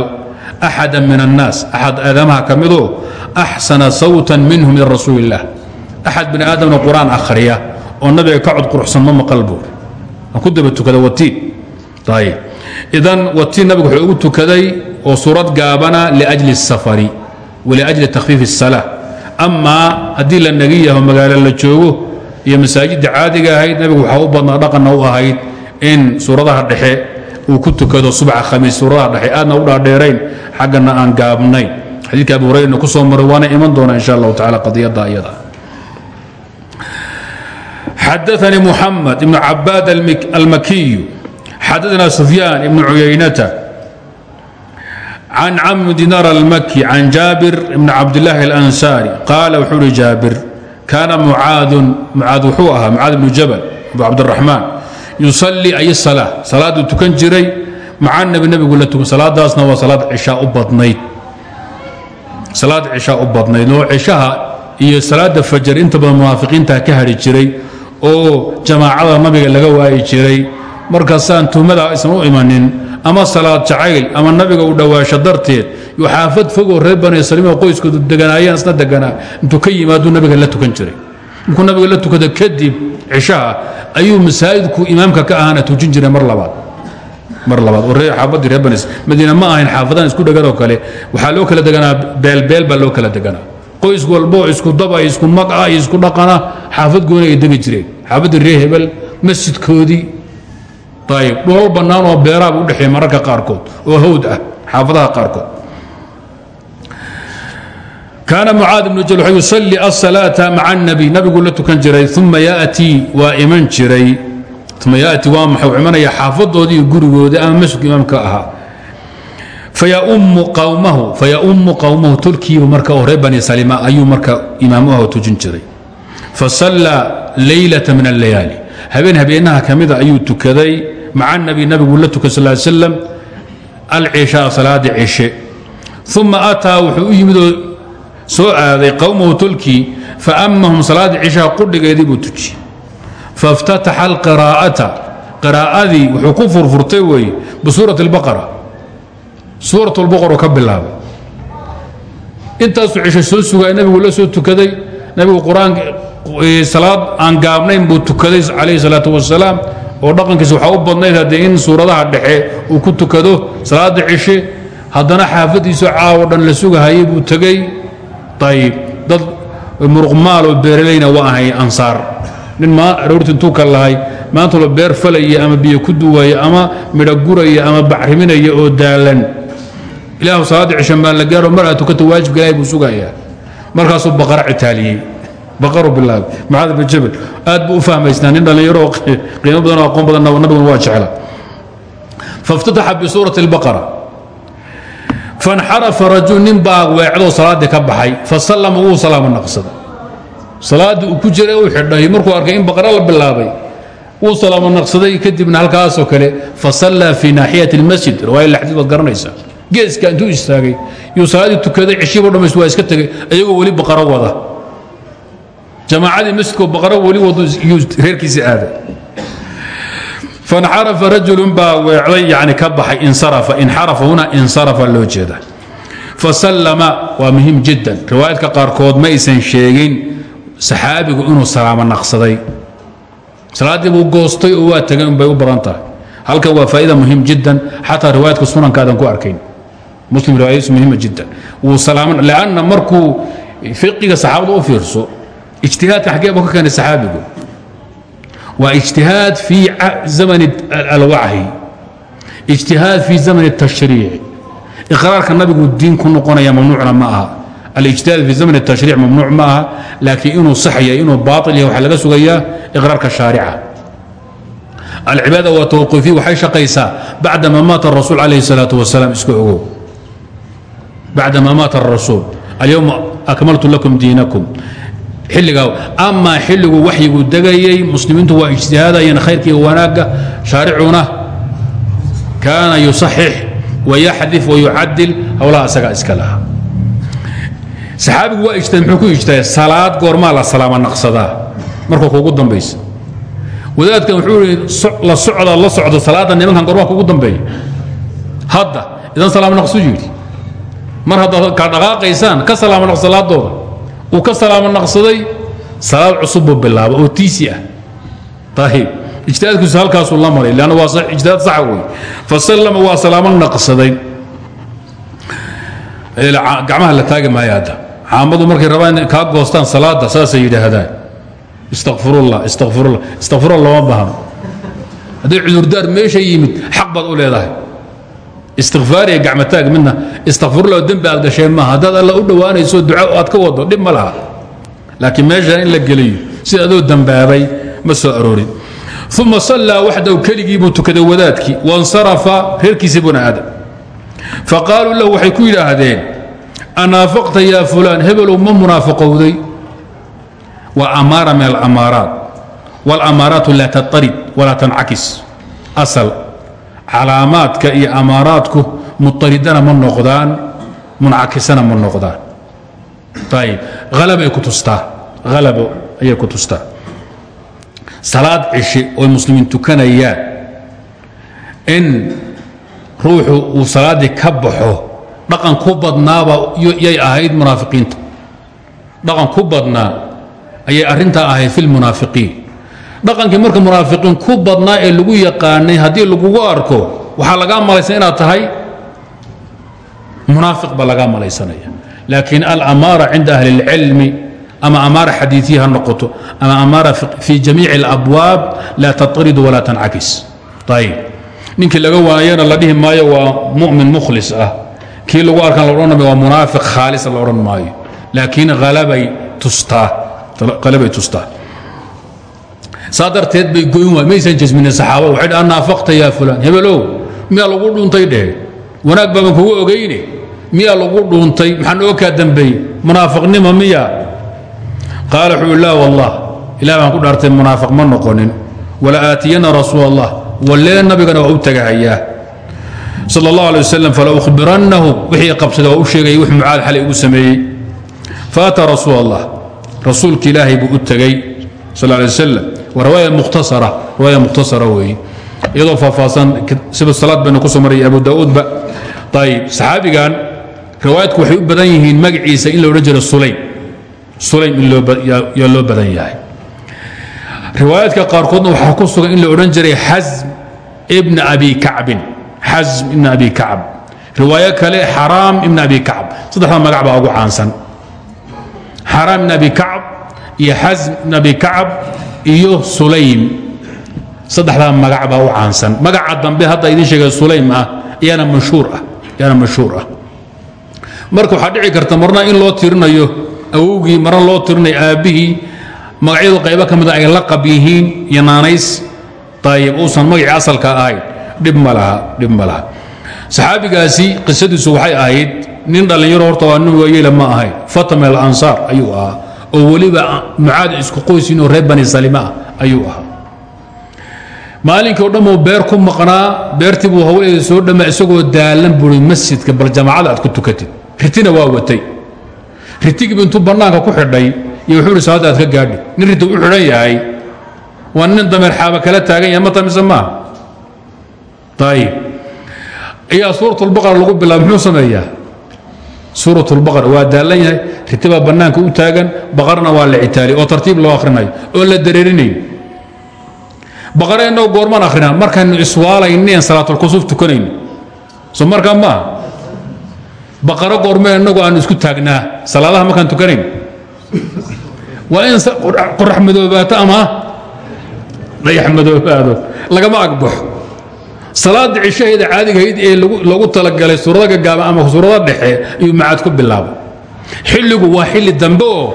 axada min الnaas axad aadamaha ka midoo axsana sawtan minhu min rasuuli اllah axad bini aadamna qur-aan akhriya oo nabiga ka cod quruxsan ma maqal buur aan ku daba tukada watiin ayb idan watiin nabigu wuxuu ugu tukaday oo suurad gaabana liajli الsafari waliajli takhfiif الsalaa amaa haddii la nagi yaho magaalo la joogo iyo masaajidda caadiga ahayd nabigu waxaa u badnaa dhaqanna u ahayd in suuradaha dhexe uu ku tukado subaxa khamiis suuradaha dhexe aadna u dhaadheerayn xaggana aan gaabnayn. Xadiidka abu hurayrana ku soo maray waana iman doona insha allahu tacala qadiyadda iyada xadaanii muxamed ibnu cabaad almakiyu xadaanaa sufyaan ibnu cuyaynata can cam dinaar almaki can jaabir ibni cabdillaahi alansaari qaala wuxuu uhi jaabir kaana mucaadun mucaad wuxuu ahaa mucaad ibnu jabal abu cabdiraxmaan yusalii ay salaa salaaduu tukan jiray. Maca nebi nebigu la tukan salaadaasna waa salaad cishaa u badnayd. Salaad cishaa u badnayd oo cishaha iyo salaada fajar inta badan munaafiqiinta ka hadhi jiray oo jamaacada nabiga laga waayi jiray. Markaasaan tuhmada aysan u imanin ama salaad jacayl ama nabiga u dhowaasho darteed xaafad fogoo reer bani saliimo qoyskoodu deganaayeen isna deganaa. Intuu ka yimaaduu nabiga la tukan jiray. Markuu nabiga la tukada kadib cishaha ayuu masaajidku imaamka ka ahaana tujin jiray mar labaad. Mar labaad. Oo reer xaafadii reer banis madiina ma ahayn xaafadahan isku dhegan oo kale. Waxaa loo kala deganaa beelbeel baa loo kala deganaa. Qoys walbo isku daba isku mag ah isku dhaqana xaafad gooni ay degi jireen. Xaafaddii reer hebel masjidkoodii. Ayib dhulal bannaan oo beeraaba u dhexeeya mararka qaarkood oo hawd ah xaafadaha qaarkood kaana mucaad ibnu jal wuxuu yusalli asalaata maca annabi nabigu la tukan jiray uma yaatii waa iman jiray. Uma yaatii waa maxay wuxuu imanaya xaafadoodii iyo gurigooda ama masjidka imaamka ahaa. Fayaummu qawmahu fayaummu qawmahu tolkiiba marka oo reer bani salima ayuu marka imaamu ah tujin jiray. Fasallaa leylata min allayaali habeen habeenaha ka mida ayuu tukaday maca nabi nabigu la tukay sal slam alcishaa salaadii cishe. Uma ataa wuxuu u yimidoo soo aaday qowmahu tolkii faamahum salaadii cishaha qudhigeedii buu tujiyey fاftataxa alqiraa'ata qiraa'adii wuxuu ku furfurtay weeye bisuuraة اlbaqara suuraة اlbaqaro ka bilaabay intaasuu cisho soo sugaya nebigu la soo tukaday nebigu qur-aan salaad aan gaabnayn buu tukaday calayh الsalaaة wasalaam oo dhaqankiisa waxaa u badnayd haddee in suuradaha dhexe uu ku tukado salaada cishe haddana xaafadiisu caawo dhan la sugahayay buu tegey ayib dad muruqmaal oo beeralayna waa ahay ansaar. Nin ma aroorti intuu ka lahay maantalo beer falaya ama biyo ku duwaya ama midho guraya ama bacriminaya oo daalan. Ilaahu salaadda cishan baan la gaaro mar aad tukata waajibka ilahay buu sugayaa. Markaasuu baqara citaaliyey. Baqaru bilaabay mucaad ibn jabal aad buu u fahmaysnaa nin dhallinyaro qiimo badan oo aqoon badan nabiguna waa jecla faاftataxa bisuurati اlbaqara fanxarafa rajul nin baa weecdoo salaaddii ka baxay fasallama wuu salaamo naqsaday salaaddii uu ku jiray u xidhay markuu arkay in baqara la bilaabay wuu salaamo naqsaday kadibna halkaasoo kale fasallaa fii naaxiyati اlmasjid riwaaya laxdiid baad garanaysaa geeska intuu istaagay yuu salaaddii tukaday cishiibo dhammays waa iska tegay ayagoo weli baqaro wada jamaacadii masjidkoo baqaro weli wado fanxarafa rajulun baa weecday yani ka baxay insarafa. Inxarafa huna insarafa loo jeeda fasallama waa muhiim jiddan. Riwaayadka qaarkood ma aysan sheegin saxaabigu inuu salaamo naqsaday. Salaaddii buu goostay halkan waa faa'ida muhiim jiddan. Xataa riwaayadka sunanka aadan ku arkayn. Muslim riwaayadiisu muhima jiddan. Wuu salaamo lanna markuu fiqiga saxaabada u fiirso ijtihaadka xaggee buu ka keenay saxaabigu waa اجتihaad في زmن اlwacyi اجتihaad في زmن التشhريiع iqraarka nabigu diin ku noqonaya mamnuucna ma aha alijtihaad fi zamn التashriic mamnuuc ma aha laakiin inuu sax yahay inuu baaطil yahay waxaa laga sugayaa iqraarka shaarica alcibaada waa tawqiifiya waxay shaqaysaa bacdama maata الrasuul calayh الsalaaة wasalaam iska ogow bacdama maata الrasuul alyowma akmaltu lakum diinakum xilligaa amaa xilligu waxyigu degayay muslimiintu waa ijtihaadayeen khayrka iyo wanaagga. Shaaricuna kaana yusaxix wayaxdif wayucadil howlaha asagaa iska laha saxaabigu waa ijtihaad muxuu ku ijtihaad salaad goormaa la salaama naqsadaa. Markuu kugu dambaysa wadaadkan wuxuu ihi la socda la socdo salaadda nimankan goormaa kugu dambeeya hadda idan salaama naqsu yidhi. Mar haddaad ka dhaqaaqaysaan ka salaama naqs salaadooda uu ka salaamo naqsaday salaad cusub buu bilaaba oo tiisi ah. Ayib ijtihaadkiisu halkaasuu la maray lanna waa ijtihaad saxa wey fasallama waa salaamo naqsaday. Gacmaha la taagi maayo hadda. Caamadu markay rabaan kaa goostaan salaada saasay yidhaahdaan. Istakfirullah istakfirullah istakfirullah looma baahno. Hadday cudurdaar meesha yimid xaq baad u leedahay istikfaariya gacmataag midna istakfirullah dembi aad gasheen maaha. Haddaad alla u dhowaanayso duca aad ka wado dhib ma laha. Laakiin meeshaan in la geliyo sida adoo dembaabay ma soo aroorin. Uma sallaa waxdaw keligii buu tukaday wadaadkii. Wansarafa reerkiisii buna aada faqaaluu lahu waxay ku yidhaahdeen anaafaqta yaa fulaan hebelow ma munaafaqowday waa amaara min alamaaraat. Wاlamaaraatu laa taطarid walaa tancakis asal calaamaadka iyo amaaraadku muطaridana ma noqdaan muncakisana ma noqdaan. Ayib halabay ku tustaa. Halabo ayay ku tustaa. Salaad cishe oy muslimiin tukanayaan in ruuxu uu salaaddii ka baxo dhaqan ku badnaaba yay ahayd munaafiqiinta. Dhaqan ku badnaa ayay arrintaa ahayd fi lmunaafiqiin dhaqankii marka munaafiqiin ku badnaa ee lagu yaqaanay haddii lagugu arko waxaa lagaa malaysan inaad tahay munaafiq baa lagaa malaysanaya laakiin alamaara cinda ahli اlcilmi ama amaara xadiiثiya ha noqoto ama amaara fi jamiic اlabwaab laa taطrid walaa tancakis ayb ninkii laga waayana la dhihi maayo waa mumin mukhlis ah kii lagu arkan la odhan waa munaafiq khaalisa la odhan maayo laakiin alabay tustaa qalabay tustaa saa darteed bay goyn waay maysan jasminin saxaabada waxay dha naafaqta yaa fulaan. Hebelow miyaa lagu dhuuntay dheh wanaag baaban kugu ogayne miyaa lagu dhuuntay maxaa nooga kaa dambeeyey? Munaafiqnima miya qaala wuxuu wallah ilah baan ku dhaartay munaafiq ma noqonin. Wala aatiyana rasuul allah wallee nabigana waa u tagahayaa. Sal fala uhbirannahu wixii qabsaday waa u sheegaya wix mucaad xalay ugu sameeyey. Faataa rasuul allah rasuulki ilaahay buu u tegey sal mukhtasara weeye. Iyadoo faahfaahsan sida salaad baynu ku soo marayay abu daa'uudba ayib saxaabigan riwaayadku waxay u badan yihiin magaciisa in la odhan jiro sulaym. Sulaym in yaa loo badan yahay. Riwaayaadka qaarkoodna waxaa ku sugan in la odhan jiray xasm ibna abi kacbin xasm ibna abi kacb. Riwaayo kale xaraam ibna abi kacb. Saddexda magac baa ugu caansan. Xaraam ibna abi kacb iyo xasm ibna abi kacb iyo sulaym. Saddexdaa magac baa u caansan. Magaca dambe hadda idin sheegay sulaym ah ayaana ah mashhuur ah. Marka waxaa dhici karta marna in loo tirinayo awowgii marna loo tirinayo aabbihii magacyadu qaybo ka mida ay laqab yihiin iyo naanays ayib uusan magacii asalka ahayn. Dhib ma laha dhib ma qisadiisu waxay ahayd nin dhallinyaro horta waa nin waayeela ma ahayn fatam min alansaar ayuu ahaa oo weliba mucaad isku qoysiinoo reer bani salima ah ayuu ahaa. Maalinkii o dhan buu beer ku maqnaa beertii buu haweeneeda soo dhamma isagoo daalan buui masjidka bal jamaacada aad ku tukatid. Ritina waa watay. Ritigiibu intuu bannaanka ku xidhay iyo wuxuu ihi salaadda aad ka gaadhi. Nin riti u xidhan yahay. Waa nin dameer xaaba kala taagan yahay mata mise maaha ayib ayaa suuratulbaqara lagu bilaaba muxuu sameeyaa suuratulbaqara waa daalan yahay riti baa bannaanka u taagan baqarna waa la citaali oo tartiib loo akhrinayo oo la dareerinayo. Baqare innagoo goormaan akhrina markaynu iswaalaynen salaatulkusuuf tukanayno so markaa maaha baqaro goormee innagu aanu isku taagnaa salaadaha markaan tukanayn waa in qorax madoobaato ama dayax madoobaado lagama agbaxo salaada cishaheeda caadigahayd ee loogu talagalay suurada gagaaba ama suurada dhexe ayuu macaad ku bilaaba xilligu waa xilli dambe oo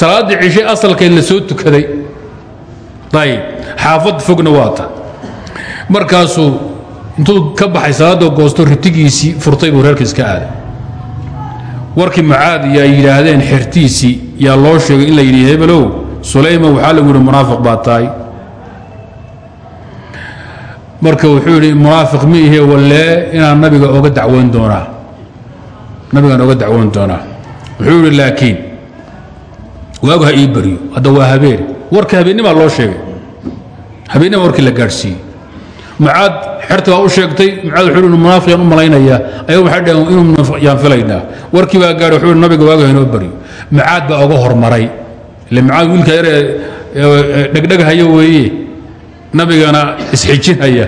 salaadii cishe asalkeed la soo tukaday. Ayib xaafad fogna waata markaasuu intuu ka baxay salaadda goosto ritigiisii furtay buu reerkiis ka aaday. Warkii mucaad iyo ay yidhaahdeen xertiisii yaa loo sheegay in la yidhi hebelow sulayma waxaa lagu yidhi munaafiq baa marka wuxuu yidhi munaafiq ma ihe wallee inaan nabiga oga dacwoon doonaa. Nabigaan oga dacwoon doonaa. Wuxuu yidhi laakiin waagu ha ii baryo hadda waa habeen warka habeennimaa loo sheegay. Habeennima warkii la gaadhsiiyey. Mucaad xerta waa u sheegtay mucaad wuxuu yidhi munaafiqyaan u malaynayaa ayagu waxay dhaheen inuu yaan filaynaa? Warkii baa gaadhay wuxuu yidhi nabiga waagu ha inoo baryo mucaad baa oga hormaray. Ile mucaad wiilka yar ee dhegdheghaya weeye nabigana isxijinaya.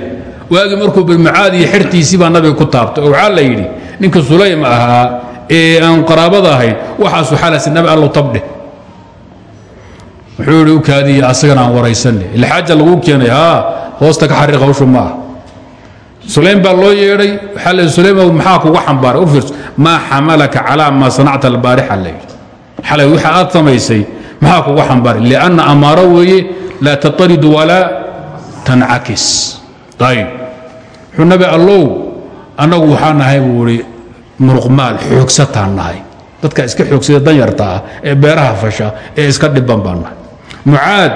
Waagii markuu mucaad iyo xertiisii baa nabiga ku taabtay oo waxaa la yidhi ninka sulaym ahaa ee aan qaraabada ahayn waxaasu xalasi nabi allow tabdheh wuxuu yidhi u kaadiya asagana aan waraysanne. Ilxaaja laguu keenay haa hoosta ka xariiq hawshu ma sulaym baa loo yeedhay waxaa la sulaymow maxaa kuga xambaaray? U fiirso maa xamalaka calaa maa sanacta albaarixa la yidhi. Xalay waxa aad samaysay maxaa kuga xambaaray? Lianna amaaro weeye laa tataridu walaa tancakis ayib wuxuu nabi allow annagu waxaa nahay buu ihi muruqmaal xoogsataan nahay. Dadka iska xoogsada danyarta ah ee beeraha fasha ee iska dhibban baan nahay. Mucaad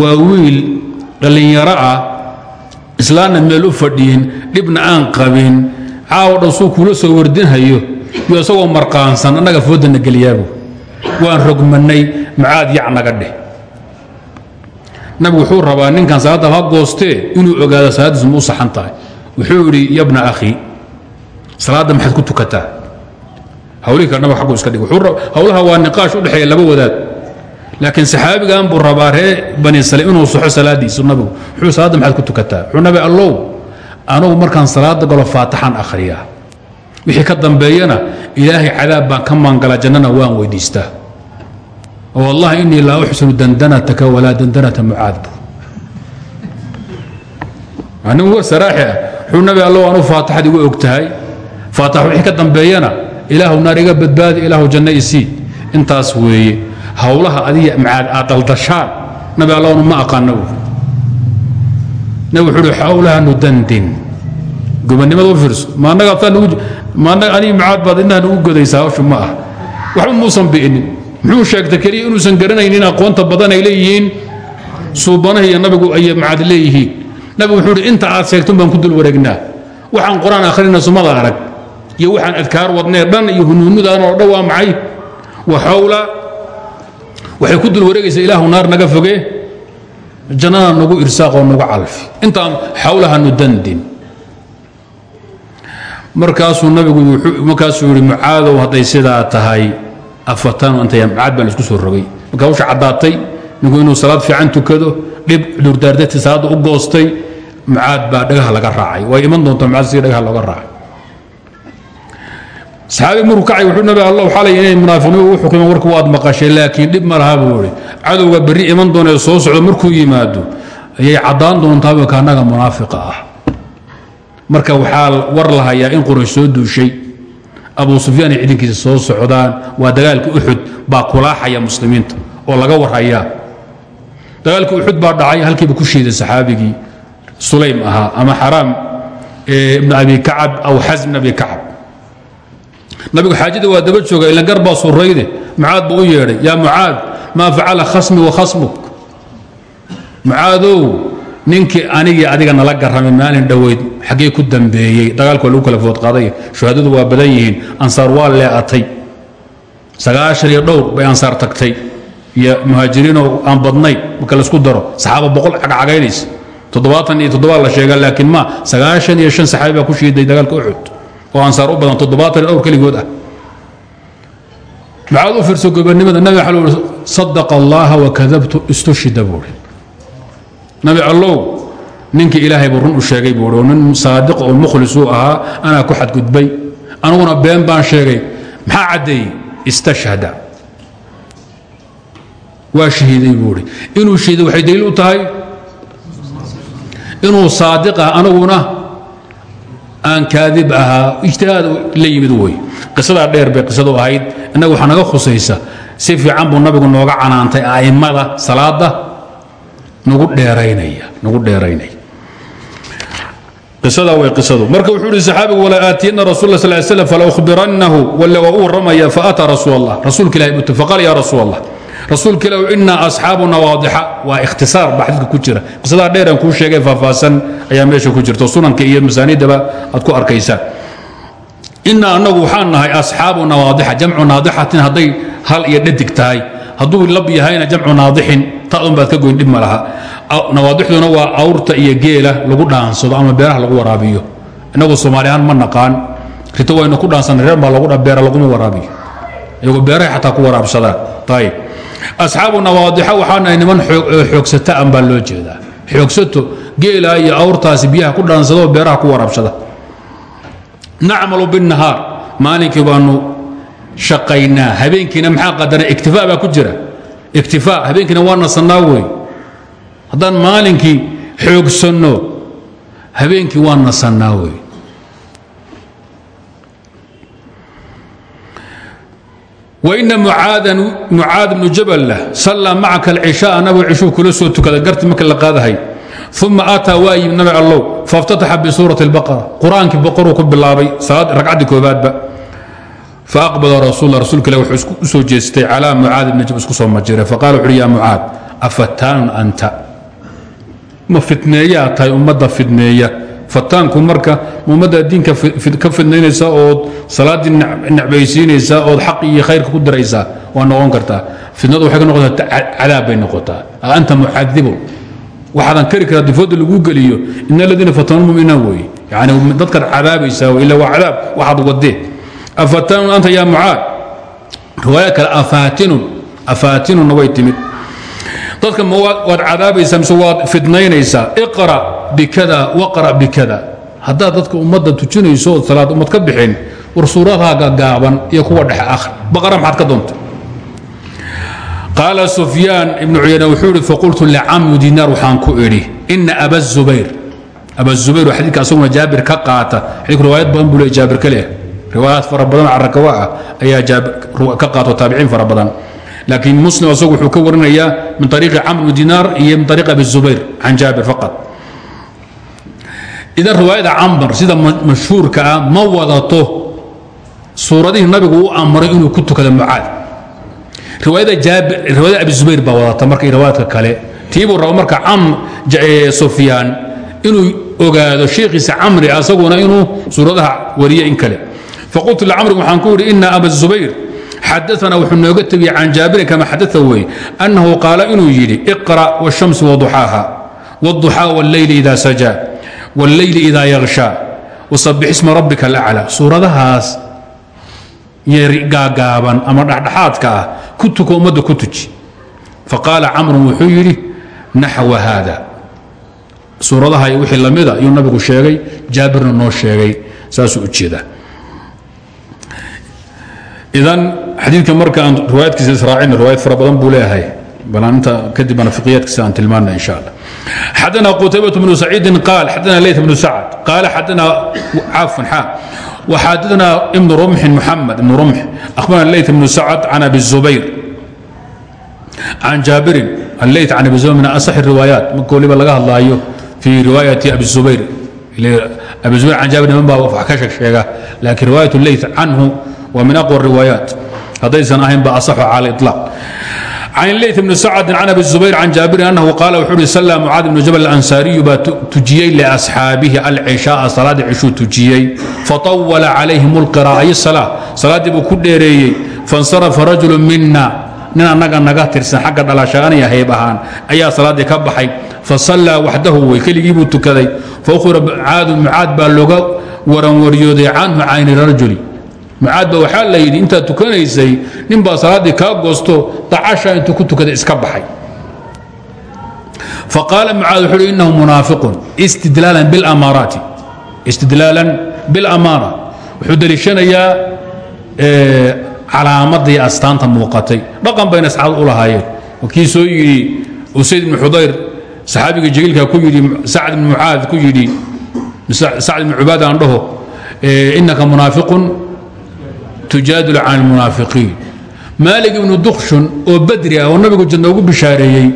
waa wiil dhallinyaro ah islaanna meel u fadhiyin dhibna aan qabin caawo dhan suu kuula soo wardinhayo iyo isagoo marqaansan annaga foodana geliyaabu waan rogmannay mucaad yac naga dheh nabigu wuxuu rabaa ninkan salaadda ha goostee inuu ogaado salaaddiisu ma u wuxuu yidhi yabna akhi salaadda maxaad ku tukataa? Hawlihii kale nabig xaggu iska dhig hawlaha waa niqaash u dhexeeya laba wadaad. Laakiin saxaabigan buu rabaa bani sale inuu saxo salaaddiisu nabigu. Wuxuu salaadda maxaad ku tukataa? Wuxuu nabi allow anugu markaan salaada galo faataxaan akhriyaa. Wixii ka dambeeyana ilaahay cadaab baan ka maangala jannana waan weydiistaa wallahi inii laa uxsinu dandanataka walaa dandanata mucaad nin war saraaxi ah. Wuxuu nabi allow anu faataxad igu og tahay faatax wixii ka dambeeyana ilaahu naar iga badbaadi ilaahu janno isii intaas weeye hawlaha adiga macaad aad daldashaan. Nabi allowna ma aqaana bu nabi wuxuu uhi xawlaha nudandin. Gobannimada u fiirso. Ma annaga ataa nugu ma annaga aniga macaad baad indhaha nugu godaysaa hawshu ma ah. Waxba muusan bi'inin muxuu sheegtay keliya inuusan garanaynin aqoonta badan ay leeyihiin suubanaha iyo nabigu ay macaad leeyihiin. Nabigu wuxuu uhi inta aad sheegtun baan ku dul wareegnaa. Waxaan qur'aan akhrina sumada arag iyo waxaan adkaar wadnee dhan iyo hunuunudan oo dhan waa maxay? Wa xawla waxay ku dul wareegaysaa ilaahu naar naga foge jannada nagu irsaaq oo nagu calfi. Intaan xawlaha nudandin markaasuu nabigu markaasuu yihi mucaadow hadday sidaa tahay afatanu anta mucaad baan isku soo rogay. Marka hawsha caddaatay ninku inuu salaad fiican tukado dhib cudurdaardati salaadda u goostay mucaad baa dhagaha laga raacay. Way iman doontaa mucaad siga dhagaha looga raacay. Saxaabi markuu wuxuu nabi allah xalay inay munaafiqnimo u xukumaan warka waad maqashay laakiin dhib ma laha buu ihi iman doonee soo socdo markuu yimaado ayay caddaan doontaa buu kaanaga munaafiqa ah. Marka waxaa war la in quraysh soo duushay abu sufyaan ay ciidankiisa soo socdaan waa dagaalka uxud baa kulaaxaya muslimiinta oo laga warhayaa dagaalka uxud baa dhacay halkiiba ku shiiday saxaabigii sulaym ahaa ama xaraam ibnu abi kacab aw xasm ibn abi kacab. Nabigu xaajada waa daba jooga ilan gar baa surayde mucaad buu u yeedhay yaa mucaad maa facala khasmi wa khasmuk? Mucaadow ninkii anigii adiga nala garramay maalin dhoweyd. Xaggee ku dambeeyey. Dagaalku lagu kala foodqaaday shuhadadu waa badan yihiin. Ansaar waa lee'atay sagaashan iyo dhowr bay ansaar tagtay. Iyo muhaajiriinoo aan badnayn marka la isku daro saxaaba boqol cagcagaynaysa toddobaatan iyo toddobaa la sheegaa laakiin ma sagaashan iyo shan saxaabi baa ku shiiday dagaalka uxud oo ansaar u badan toddobaatan iyo dhowr keligood ah. Maxaad u fiirso gobonimada nabi xal ui sadaqa allaha wakadabtu istushida buuri nabi allow ninkii ilaahay buu run u sheegay buui oo nin saadiq oo mukhlisuu ahaa anaa ku xadgudbay. Aniguna been baan sheegay maxaa caddeeyey istashhada. Waa shahiiday buuhi inuu shahiiday waxay daliil u tahay? Inuu saadiq ah aniguna aan kaadib ahaa ijtihaad la yimid wey qisadaa dheer bay qisadu ahayd. Innaga waxaa naga khusaysa. Si fiican buu nabigu nooga canaantay a'immada salaada nagu dheeraynaya qisada way qisadu. Marka wuxuu ihi saxaabigu walaa aatiyana rasul sal ly slam fala ukhbirannahu wala waa uu warramaya faataa rasuul allah rasuulka ilahi buta faqaal ya rasuul allah rasuulka ilah inaa asxaabuna waadixa waa ikhtisaar baa xadiidka ku jira. Qisadaa dheeraan kuu sheegay faahfaahsan ayaa meesha ku jirta. Sunanka iyo masaaniidaba aad ku arkaysaan inaa annagu waxaan nahay asxaabu nawaadixa jamcu naadixatin hadday hal iyo dhadig tahay hadduu lab yahayna jamcu naadixin ta'dun baad ka goyn dhib ma laha. Nawaadixduna waa awrta iyo geela lagu dhaansado ama beeraha lagu waraabiyo. Innagu soomaaliyahaan ma naqaan. Rito waynu ku dhaansanay reer baa beera laguma waraabiyo. Iyagoo beerahay xataa ku waraabsadaan ayib asxaabu nawaadixa waxaa nahay niman xoogsata an baa loo jeedaa. Xoogsato geela iyo awrtaasi biyaha ku dhaansado beeraha ku waraabsada. Nacmalu binnahaar maalinkii baanu shaqaynaa. Habeenkiina maxaa qadana iktifaa baa ku jira. Iktifaa habeenkiina waa nasannaa wey haddaan maalinkii xoogsanno habeenkii waa nasannaa wey waina mucaad bnu jaballa sallaa macaka alcishaaa nabigu cishuu kula soo tukada garti marka la qaadahay. Uma aataa waa yimid nabi allow faaftataxa bisuurati اlbaqara qur'aankii boqoruu ku bilaabay ragcaddii koobaadba faaqbala rasul rasuulka ilah wuxuu u soo jeestay calaa mucaad ibni jab isku soo majire faqala wuxu uhi ya mucaad afataanun anta ma fidneeyaa tahay ummadda fidneeya fataanku marka ummadda diinka ka fidnaynaysa ood salaaddii necbaysiinaysaa ood xaq iyo khayrka ku diraysaa waa noqon kartaa fidnadu waxay ka noqotaa cadaab bay noqotaa anta mucadibun waxaadan kari karaa difooda lagu geliyo in aladiina fatanuu muminiin weeye yani dadkaad cadaabaysaa ila waa cadaab waxaad wadeen afatanun anta ya mucaad riwaaya kale afaatinun afaatinunna way timid dadka waad cadaabaysaa mise waad fidnaynaysaa iqra bikada waqra bikada haddaad dadka ummadda tujinayso ood salaad ummad ka bixin war suuradaha gaaban iyo kuwa dhexe akhri baqara maxaad ka doontay qaala sufyaan ibnu cuyayna wuxuu ihi faqultu licamru dinaar waxaan ku idhi ina aba zubayr aba zubayr oo xadiidka asaguna jaabir ka qaata xadiidku riwaayad badan buu le jaabir ka leh riwaayaad fara badan carakawa ah ayaa ka qaato taabiciin fara badan. Laakiin muslim asagu wuxuu ka warinayaa min ariiqi camr bn dinaar iyo min ariiqi abi zubayr can jaabir faqad idan riwaayada cambar sida mashhuurka ah ma wadato suuradihii nabigu u amray inuu ku tukado mucaad. Riwaayada abi zubayr baa wadata marka riwaayadka kale. Tiibuu raba marka sufyaan inuu ogaado sheekhiisa camri asaguna inuu suuradaha wariyo in kale faqultu lcamr waxaan ku idhi ina aba zubayr xadaana wuxuu nooga tegiyey can jaabirin kama xadaa weeye annahu qaala inuu yidhi iqra wshamsu waduxaaha wduxaa wاlleyli idaa sajaa wاlleyli idaa yakshaa wasabix isma rabbika alaclaa suuradahaas gaagaaban ama dhexdhexaadka ah ku tuko ummadda ku tuji faqaala camrun wuxuu yidhi naxwa haada suuradaha wixii lamida ayuu nabigu sheegay jaabirna noo sheegay saasuu u jeedaa idan xadiidka marka aan riwaayadkiisa israacin riwaayad fara badan buu leeyahay bal aan inta kadib ana fiqiyaadkiisa aan tilmaana insha allah xadana qutaybة بن سacيidi qaal xadana layث بن sacd qaala xadana cafan xa وxadana ibn رمح محamed ibn رمح أخbarana layث بن sacd can abi الزubayr can jaabirin الlayث can abi zubayr min aصح الriwaayaat marka waliba laga hadlaayo fi riwaayati abi الزubayr abi zubayr can jaabir niman baa wax ka sheeg sheega laakiin riwaayaة الlayث canhu waa min aqوى الriwaayaat haddaysan ahayn ba aصxu calى iطلاq can leyt bni sacdi can abi zubayr can jaabirin annahu qaala wuxuu uhi salla mucaad ibnu jabal alansaariyu baa tujiyey liasxaabihi alcishaaa salaaddii cishuu tujiyey faطawala calayhim اlqiraa'a salaa salaaddii buu ku dheereeyey faاnsarafa rajulu mina nin annaga naga tirsan xagga dhalashaanaya hayb ahaan ayaa salaaddii ka baxay fasallaa waxdahu wey keligii buu tukaday faukhira mucaadu mucaad baa looga waranwariyooday canhu cayni rajuli mucaad ba waxaa la yidhi intaad tukanaysay nin baa salaaddii kaa goosto dacasha intuu ku tukaday iska baxay. Faqaala mucaad wuxuu uhi innahu munaafiqun istidlaalan bilamaaraati istidlaalan bilamaara wuxuu deliishanayaa calaamadii astaanta muuqatay. Dhaqan bayna asxaabad u lahaayeen. Kii soo yidhi usayd ibnu xudayr saxaabiga jaliilka ku yidhi sacd ibn mucaad ku yidhi sacd ibn cubaad aan dhaho innaka munaafiqun tujaadil can almunaafiqiin maalig ibnu dukshun oo badri ah oo nabigu janno ugu bishaareeyey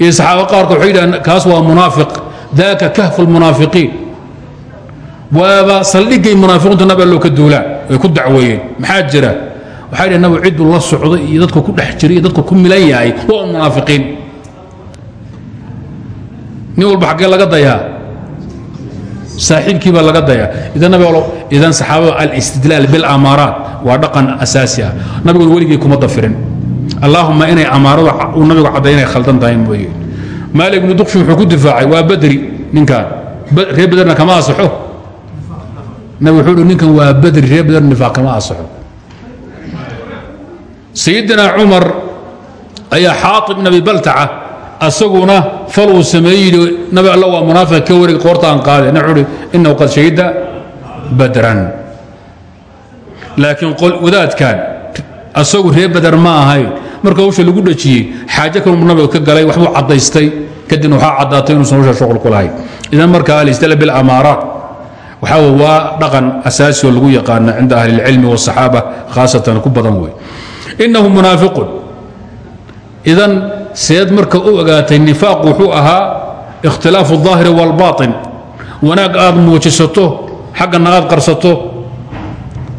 iyo saxaaba qaarkood waxay yidhahaan kaas waa munaafiq daaka kahfu lmunaafiqiin waaba saldhigay munaafiqiintu nabi allo ka duulaan ay ku dacweeyeen maxaa jira? Waxay dhaheen nabigu cidduu la socday iyo dadku ku dhex jiray iyo dadku ku milan yahay waa un munaafiqiin. Nin walba xaggee laga dayaa saaxiibkii baa laga dayaa idan saxaabada alistidlaal bilamaaraat waa dhaqan asaasi ah. Nabiguna weligii kuma dafirin. Allaahuma inay amaarada uu nabigu cadday inay khaldan tahay mooye. Maalik ibnu duqshi wuxuu ku difaacay waa badri ninkan reer bederna kama asaxo nabig wuxuu uhi ninkan waa badri reer beder nifaaq kama asaxo sayidina cumar ayaa xaatib ibn abi baltaca asaguna fal uu sameeyey nabi alla waa munaafiq ka warig qoorta aan qaade na curi qad shahida badran. Laakiin wadaadkan asagu reer badar ma ahayn marka hawsha lagu dhajiyey xaajo kanubu nabiga ka galay waxbuu caddaystay. Kadibna waxaa caddaatay inuusan hawsha shuqul ku idan marka alistala bilamaaraat waxaa wey waa dhaqan asaasi oo lagu yaqaana cinda ahlilcilmi wasaxaaba khaasatan ku badan wey innahu munaafiqun. Idan seed marka u ogaatay nifaaq wuxuu ahaa ikhtilaafu الظaahiri wاlbaطin wanaag aad muujisato xaggana aad qarsato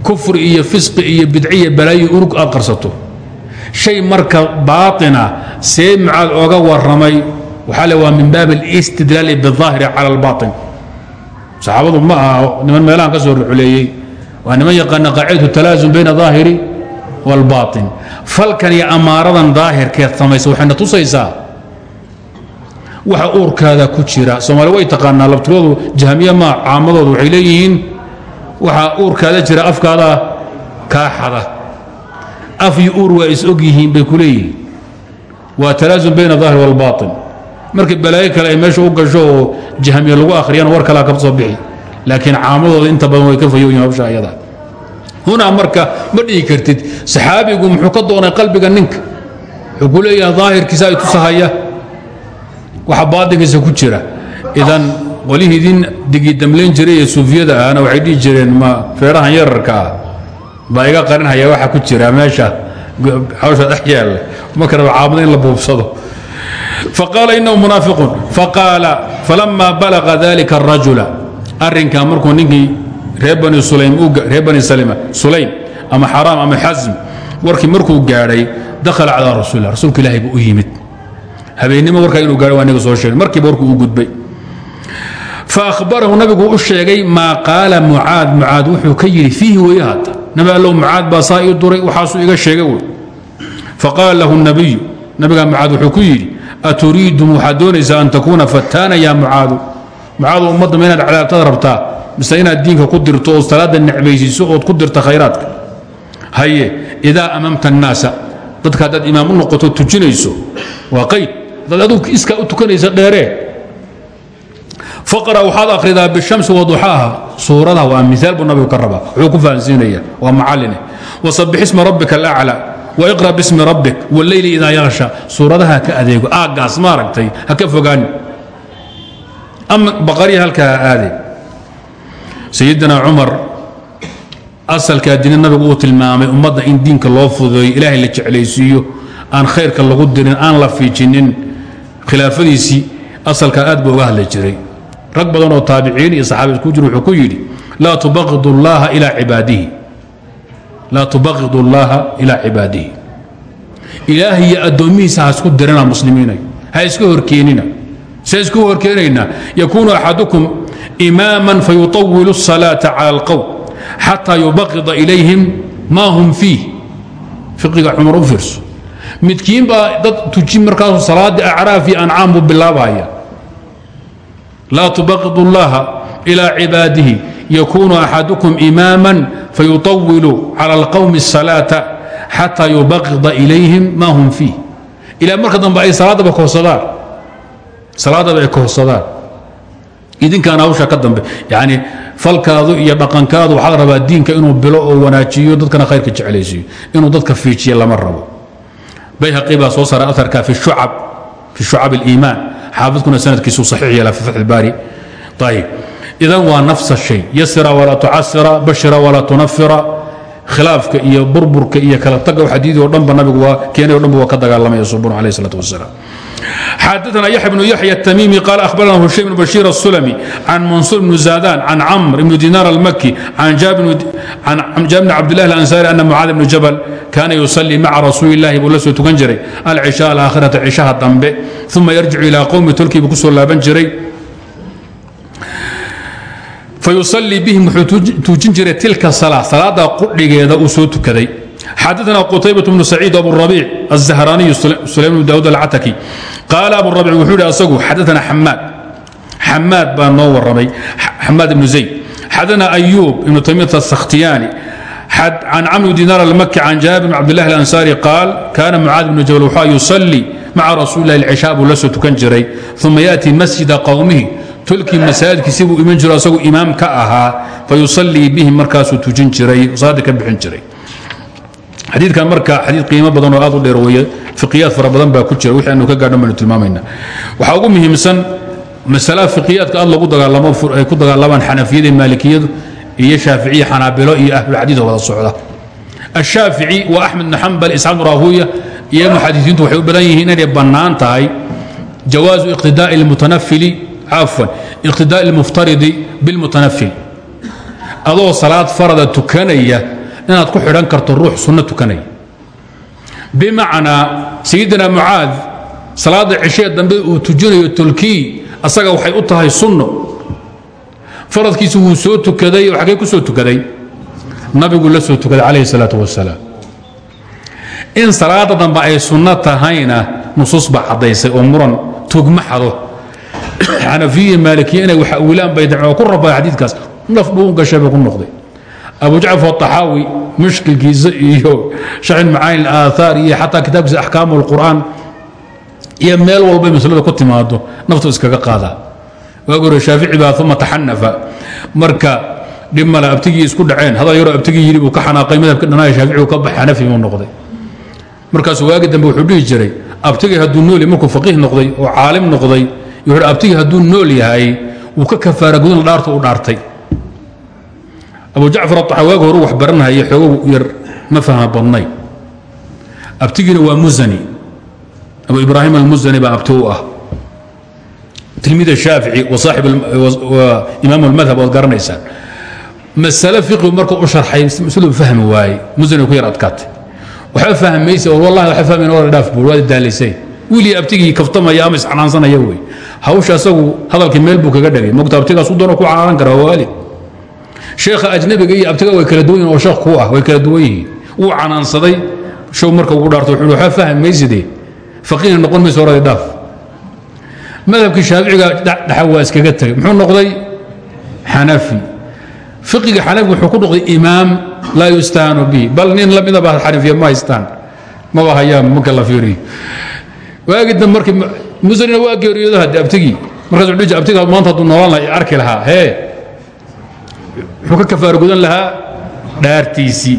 kufri iyo fisqi iyo bidciya balaayo urug aad qarsato shay marka baaطina see mucaad oga warramay waxaa le waa min baab اlاstidlaali bالظaahiri calى اlbaطin saxaabadu ma aha niman meelahan ka soo ruxuleeyey waa niman yaqaana qaacidatu talaasum bayna ظaahiri wاlbaطin falkan iyo amaaradan daahirkeed samaysa waxayna tusaysaa waxa uurkaada ku jira soomaali way taqaanaa labtiroodu jahmiye maa caamadoodu waxay leeyihiin waxaa uurkaada jira afkaada kaa xada af iyo uur waa is og yihiin bay ku leeyihiin waa talaasum bayna ظaahir wاlbaطin markii balaayo kale ay meesha u gasho oo jahmiye lagu akhriyana war kalea ka soo bixi laakiin caamadooda inta badan way ka fayoyin hawsha ayada hunaa marka ma dhihi kartid. Saxaabigu muxuu ka doonay qalbiga ninka. Wuxuu ku leeyahay daahirkiisa ay tusahaya. Waxa baadinkiisa ku jira. Idan qolihii idin digidamlayn jiray ee suufiyada ahna waxay dhihi jireen ma feerahan yararka ah. Baa iga qarinhaya waxa ku jira meesha hawsha dhex yaalla. Marka raba caamada in la buubsado faqaala inahu munaafiqun faqaala falama balaga dalika arajula arrinkaa markuu ninkii reer bani sulaym ama xaraam ama xasm warkii markuu gaadhay dakhala calaa rasuulilah rasuulka ilahi buu yimid. Habeennimo warkaa inuu gaadhay waa soo sheegay markiiba warkuu u gudbay. Faahbarahu nabigu u sheegay maa qaala mucaad mucaad wuxuu ka yidhi fiihi weeye haata nabi allow mucaad baa saa ii duray waxaasuu iga sheegay wey faqaala lahu nabiyu nabigaa mucaad wuxuu ku yidhi aturiidum waxaad an takuuna fataana ya mucaadu? Mucaadu ummadda ma inaad cadaabtada rabtaa mise inaad diinka ku dirto oo salaada necbaysiiso ood ku dirta khayraadka. Haye idaa amamta annaasa dadka haddaad imaam noqoto tujinayso waa qayd. Haddaad adugu u tukanaysa dheeree faqra waxaad akhridaa bishamsi waduxaaha suuradaha waa miaal buu nabigu ka rabaa. Wuxuu ku fahansiinaya waa macaline. Wasabix isma rabbika alaclى waiqra bismi rabbik walleyli idaa yaksha suuradaha ka adeego aaggaas maaragtay ha ka fogaani. Ama baqariya halkaa ha sayidina cumar asalkaa diina nabigu uu tilmaamay ummadda in diinka loo fududeeyo ilaahay la jeclaysiiyo aan khayrka lagu dirin aan la fiijinin khilaafadiisii asalkaa aad buu uga hadli jiray. Rag badan oo taabiciin iyo saxaabi isku jir wuxuu ku yidhi laa tubaqidu اllaha ilaa cibaadihi. Laa tubaqidu اllaha ilaa cibaadihi. Ilaahay iyo addoommihiisa ha isku dirina muslimiinay ha iska horkeenina. See isku horkeenaynaa yakuunu axadukum imaaman fayuطawilu الsalaaةa calى اlqowm xataa yubaqida ilayhim ma hum fiih fiqiga cumar u fiirso midkiin baa dad tujin markaasu salaadii acraaf iyo ancaam buu bilaabaya laa tubaqidu اllaha ilى cibaadihi yakunu axadukum imaama fayuطawilu calى اlqowmi الsalaaةa xataa yubaqida ilayhim ma hum fiih ilaa marka dambe ay salaadaba kohsadaan salaadaba ay kohsadaan idinkaana hawsha ka dambe. Yani falkaadu iyo dhaqankaadu waxaa rabaa diinka inuu bilo oo wanaajiyo dadkana khayrka jeclaysiiyo inuu dadka fiijiya lama rabo. Bayhaqi baa soo saaray aarka fi shucab اliimaan xaafidkuna sanadkiisu saxiix yeela fi fatx baari ayib idan waa nafsa shay. Yasira walaa tucasira bashira walaa tunafira khilaafka iyo burburka iyo kala taga xadiidii oo dhanba nabigu waa keenay o dhanba waa ka dagaalamaya subun alayh الsalatu wasalaam xadثna yaحya بن yaحyى التmيمي قال أخبرنا هشيم بن بشير السلمي عن منصور بن زادان عن عمرو بن دينار المكي عن جابر بن عبد الله الأنساري أن معاذ بن جبل كان يصلي مع رسول الله buu la soo tukan jiray العشاء الآkhرة عشhaha dambe ثuma يرجع إلى qومi tolkii buu kusoo laaban jiray fayuصلي bihim wuxuu tuujin jiray tilka صلاة salaada qudhigeeda uu soo tukaday xadثna qتayبة بن سعيid أبو الربيع الزهراني سليم بن داود الcتكي قال أبو الربيع wuxuu hi asagu xadثna xmاad xmاad baa noo waramay xmاad بن زayd xadثna أيوب بن تيمية السkhtiyاني عن cمر دينار المكي عن جابر بن عبد الله الأنساري قال كان معاذ بن جبل وxaa يصلي مع رasuل الله العشhاء buu la soo tukan jiray ثuma يأتي masجida qowmihi tolkii masaajidkiisi buu iman jiro asagu imaam ka ahaa fayuصلii bihim markaasuu tujin jiray salaada bixin jiray. Xadiidkan marka xadiid qiimo badan oo aad u dheer weeye fiqiyaad fara badan baa ku jira wixii ka gaadho baynu tilmaamayna waxaa ugu muhiimsan masala fiqiyaadka aad lagu dagaalamo ay ku dagaalamaan xanafiyada maalikiyadu iyo shaaficiya xanaabilo iyo ahlulxadiid oo wada socda. Ashaafici waa axmed bn xambal isxaaq bn rahuya iyo muxadisiintu waxay u badan yihiin inay bannaan cafwan iqtidaa'i lmuftaridi bilmutanafil. Adoo salaad farada tukanaya inaad ku xidhan karto ruux sunno tukanaya. Bimacnaa sayidina mucaad salaadda cishee dambe uu tujinayo waxay u tahay sunno. Faradkiisu wuu soo tukaday oo xaggee ku soo tukaday? Nabigu la soo tukaday calayhi salaatu wasalaam in salaadda dambe ay sunno tahayna nusuus baa caddaysay oo muran xanafiya maalikiya inay wax awilaan bay daceen oo ku rabaa xadiidkaas naf dhuu gashay bay ku noqday abu jacfar طaxaawi mushkilkiisa iyo sharxin macaani اaahaar iyo xataa kitaabkiisa axkaamu اlqur'aan iyo meel walbay maslada ku timaado naftu iskaga qaadaa waag hore shaafici baa uma taxanafa marka dhib male abtigii isku dhaceen hadal yaroo abtigii yidhi buu ka xanaaqay madhabka dhanaayo shaafici uu ka bax xanafi buu noqday markaasuu waagi dambe wuxuu dhihi jiray abtigii hadduu nool yahay markuu faqiih noqday oo caalim noqday wuxuu abtigii hadduu nool yahay wuu ka kafaara gudan dhaarta u dhaartay. Abu jacfar aطaxa waagi horu wax baranhaya xoogow yar ma fahma badnay. Abtigiina waa musani abu ibraahim almusani baa abti u ah. Tilmiid shaafici imaam اlmadhab ood garanaysaan. Masale fiqigu markuu u sharxay siduu fahmi waaye musani ku yar adkaatay. Waxba fahmaysa wallahi waxba fahmayn war dhaaf buur waad daalisay wiilii abtigii kaftamaya ama iscanaansanaya wey. Hawsha asagu hadalkii meel buu kaga dhagay mogta abtigaas u doono ku canaanan kara waa waalid sheekha ajnabiga iyo abtiga way kala duwan yihiin oo sheekh ku ah way kala duwan yihiin. Wuu canaansaday show marka ugu dhaarto wuxuu waxba fahmi mayside. Faqiihna noqon mayso horadi dhaaf. Madhabkii shaaficiga dhaxa waa iskaga tegay muxuu noqday? Xanafi. Fiqiga xanafi wuxuu ku noqday imaam laa yustahaanu bihi bal nin lamidaba xanafiya ma haystaan. Maba hayaan marka la fiiriyo waagi dambe markii musanina waa geeriyoodo hadde abtigii markaas wuxuu abtiga maanta hadduu noolaan lahaa arki lahaa. Hee wuxuu ka kafaaro gudan lahaa dhaartiisii.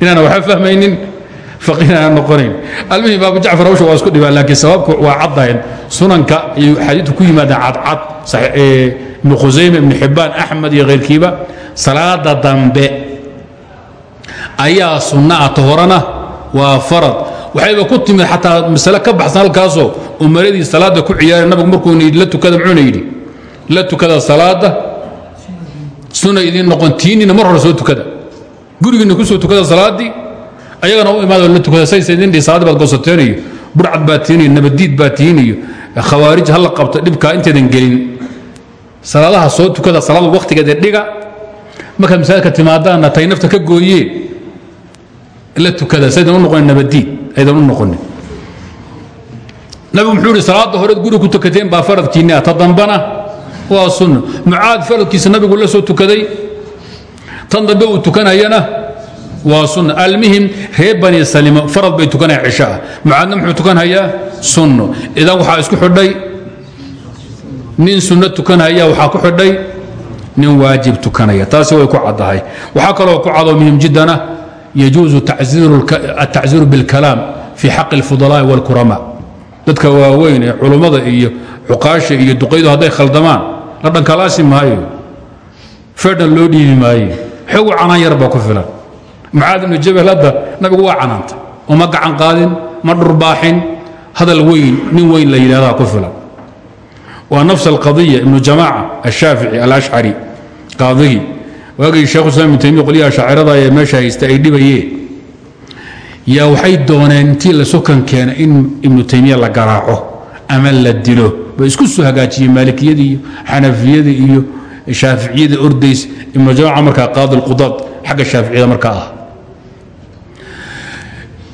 Inaana waxba fahmaynin faqiihna aan noqonayn almuhim abu jacfar hawsha waa isku dhibaan laakiin sababku waa caddayn. Sunanka iyo xadiidku ku yimaadaan cadcad ibnu khusayme ibnu xibbaan axmed iyo khayrkiiba salaada dambe ayaa sunna ah tahorana waa farad waxayba ku timid xataa masale ka baxsan halkaasoo umaradii salaada ku ciyaara nabigu markuu la tukada muxuuna yidhi la tukada salaada sunna idiin noqon mar hore soo tukada. Gurigiina ku soo tukada salaaddii ayagana u imaado la tukada saysa idin dhihi salaadii baad goosateen iyo burcad baa tihin iyo nabadiid baa tihin iyo khawaarij ha la qabto dhibkaa intaydan gelin. Salaadaha soo tukada salaada wakhtigeeda dhiga markaad masaajidka timaadaanna tay nafta ka gooyee la tukada saydan u noqonin nabadiid aydan u noqonin. Nabigu muxuu ihi salaada horeed guri ku tukateen baa faradkiinni ah. Ta dambana waa sunno mucaad faradkiisa nabigu la soo tukaday. Tan dambe uu tukanayana waa sunno almuhim reer bani salimo farad bay tukanaya cisho ah mucaadna muxuu tukanhayaa sunno. Idan waxaa isku xidhay nin sunno tukanhaya waxaa ku xidhay nin waajib tukanaya. Taasi way ku caddahay. Waxaa kaloo ku cado muhiim jiddana yajuusu atacziiru bilkalaam fi xaqi اlfudalaa'i wاlkurama dadka waaweyn ee culummada iyo cuqaasha iyo duqaydu hadday khaldamaan la dhankalaasi maayo fedhan loo dhiibi maayo xogu canaan yar ku filan mucaad ibnu jabal hadda nabigu waa canaanta uma gacan qaadin ma dhurbaaxin hadal weyn nin weyn la yidhahdaa ku filan waa nafs alqadiya ibnu jamaaca ashaafici alashcari qaadigii waagii ibnu taymiya qolyaha shaacirada ee meesha haysta ay dhibayeen yaa waxay dooneen intii la sukan keena in ibnu taymiya la garaaco ama la dilo. Bay isku soo hagaajiyeen maalikiyadii iyo xanafiyadii iyo shaaficiyada ordays. Ibnu jamaaca markaa qaadi lqudaad xagga shaaficiyada markaa ah.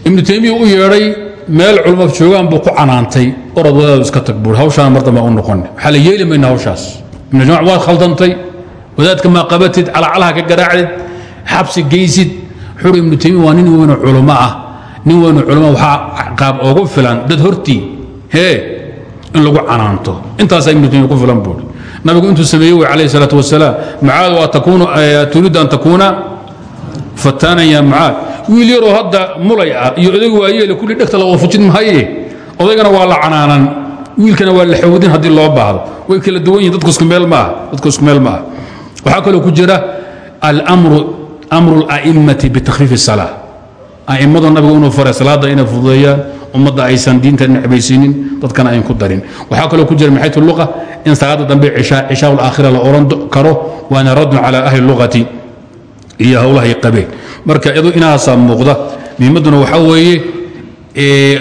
Ibnu taymiya u yeedhay meel culumad joogaan buu ku canaantay orod wadaadu iska tag buur hawshaan mar dambe u noqon. Waxaa la yeeli mayna hawshaas. Ibnu jamac waad khaldantay wadaadka maa qabatid calacalaha ka garaacdid xabsi geysid. Xur ibnu taymiya waa nin weynoo culummo ah. Nin weynoo culummo waxaa qaab ugu filan. Dad hortii hee in lagu canaanto. Intaasaa ibnu taymiya ku filan buuri nabigu intuu sameeyey wey calayhi salaatu wasalaam mucaad waa takuunu turiidu an takuuna? Fataanan ya mucaad. Wiil yaroo hadda mulay ah iyo odaygu waa yeele kulli dhegta la wada fujin mahaye. Odaygana waa la canaanan. Wiilkana waa la xawdin haddii loo baahdo. Way kala duwan yihiin dadku isku meel maaha dadku isku meel maaha waxaa kaloo ku jira almru amru اla'immati bitakfiif الsalaa a'immadu nabigu inuu faray salaadda inay fududeeyaan ummadda aysan diinta necbaysiinin dadkana ayn ku darin waxaa kaloo ku jira min xaytu luqa in salaadda dambe cishaa ulaakhira la oran karo waana raddun cala ahli lugati iyo howlahay qabeen marka iyadu inaasaa muuqda muhimadduna waxaa weeye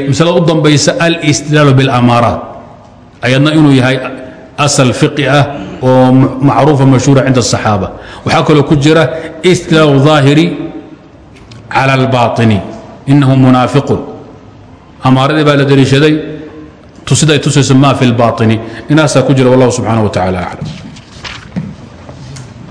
masalada u dambaysa alistidlaalu biاlamaaraat ayadna inuu yahay asal fiqi ah oo macruufa mashhuura cinda الصaxaaba waxaa kaloo ku jira istidlaalu ظaahiri cala اlbaطini inahu munaafiqun amaaradii baa la dariishaday tusiday tusayso ma fi اlbaطini inaasaa ku jira wallahu subxaanaه wa tacala aclam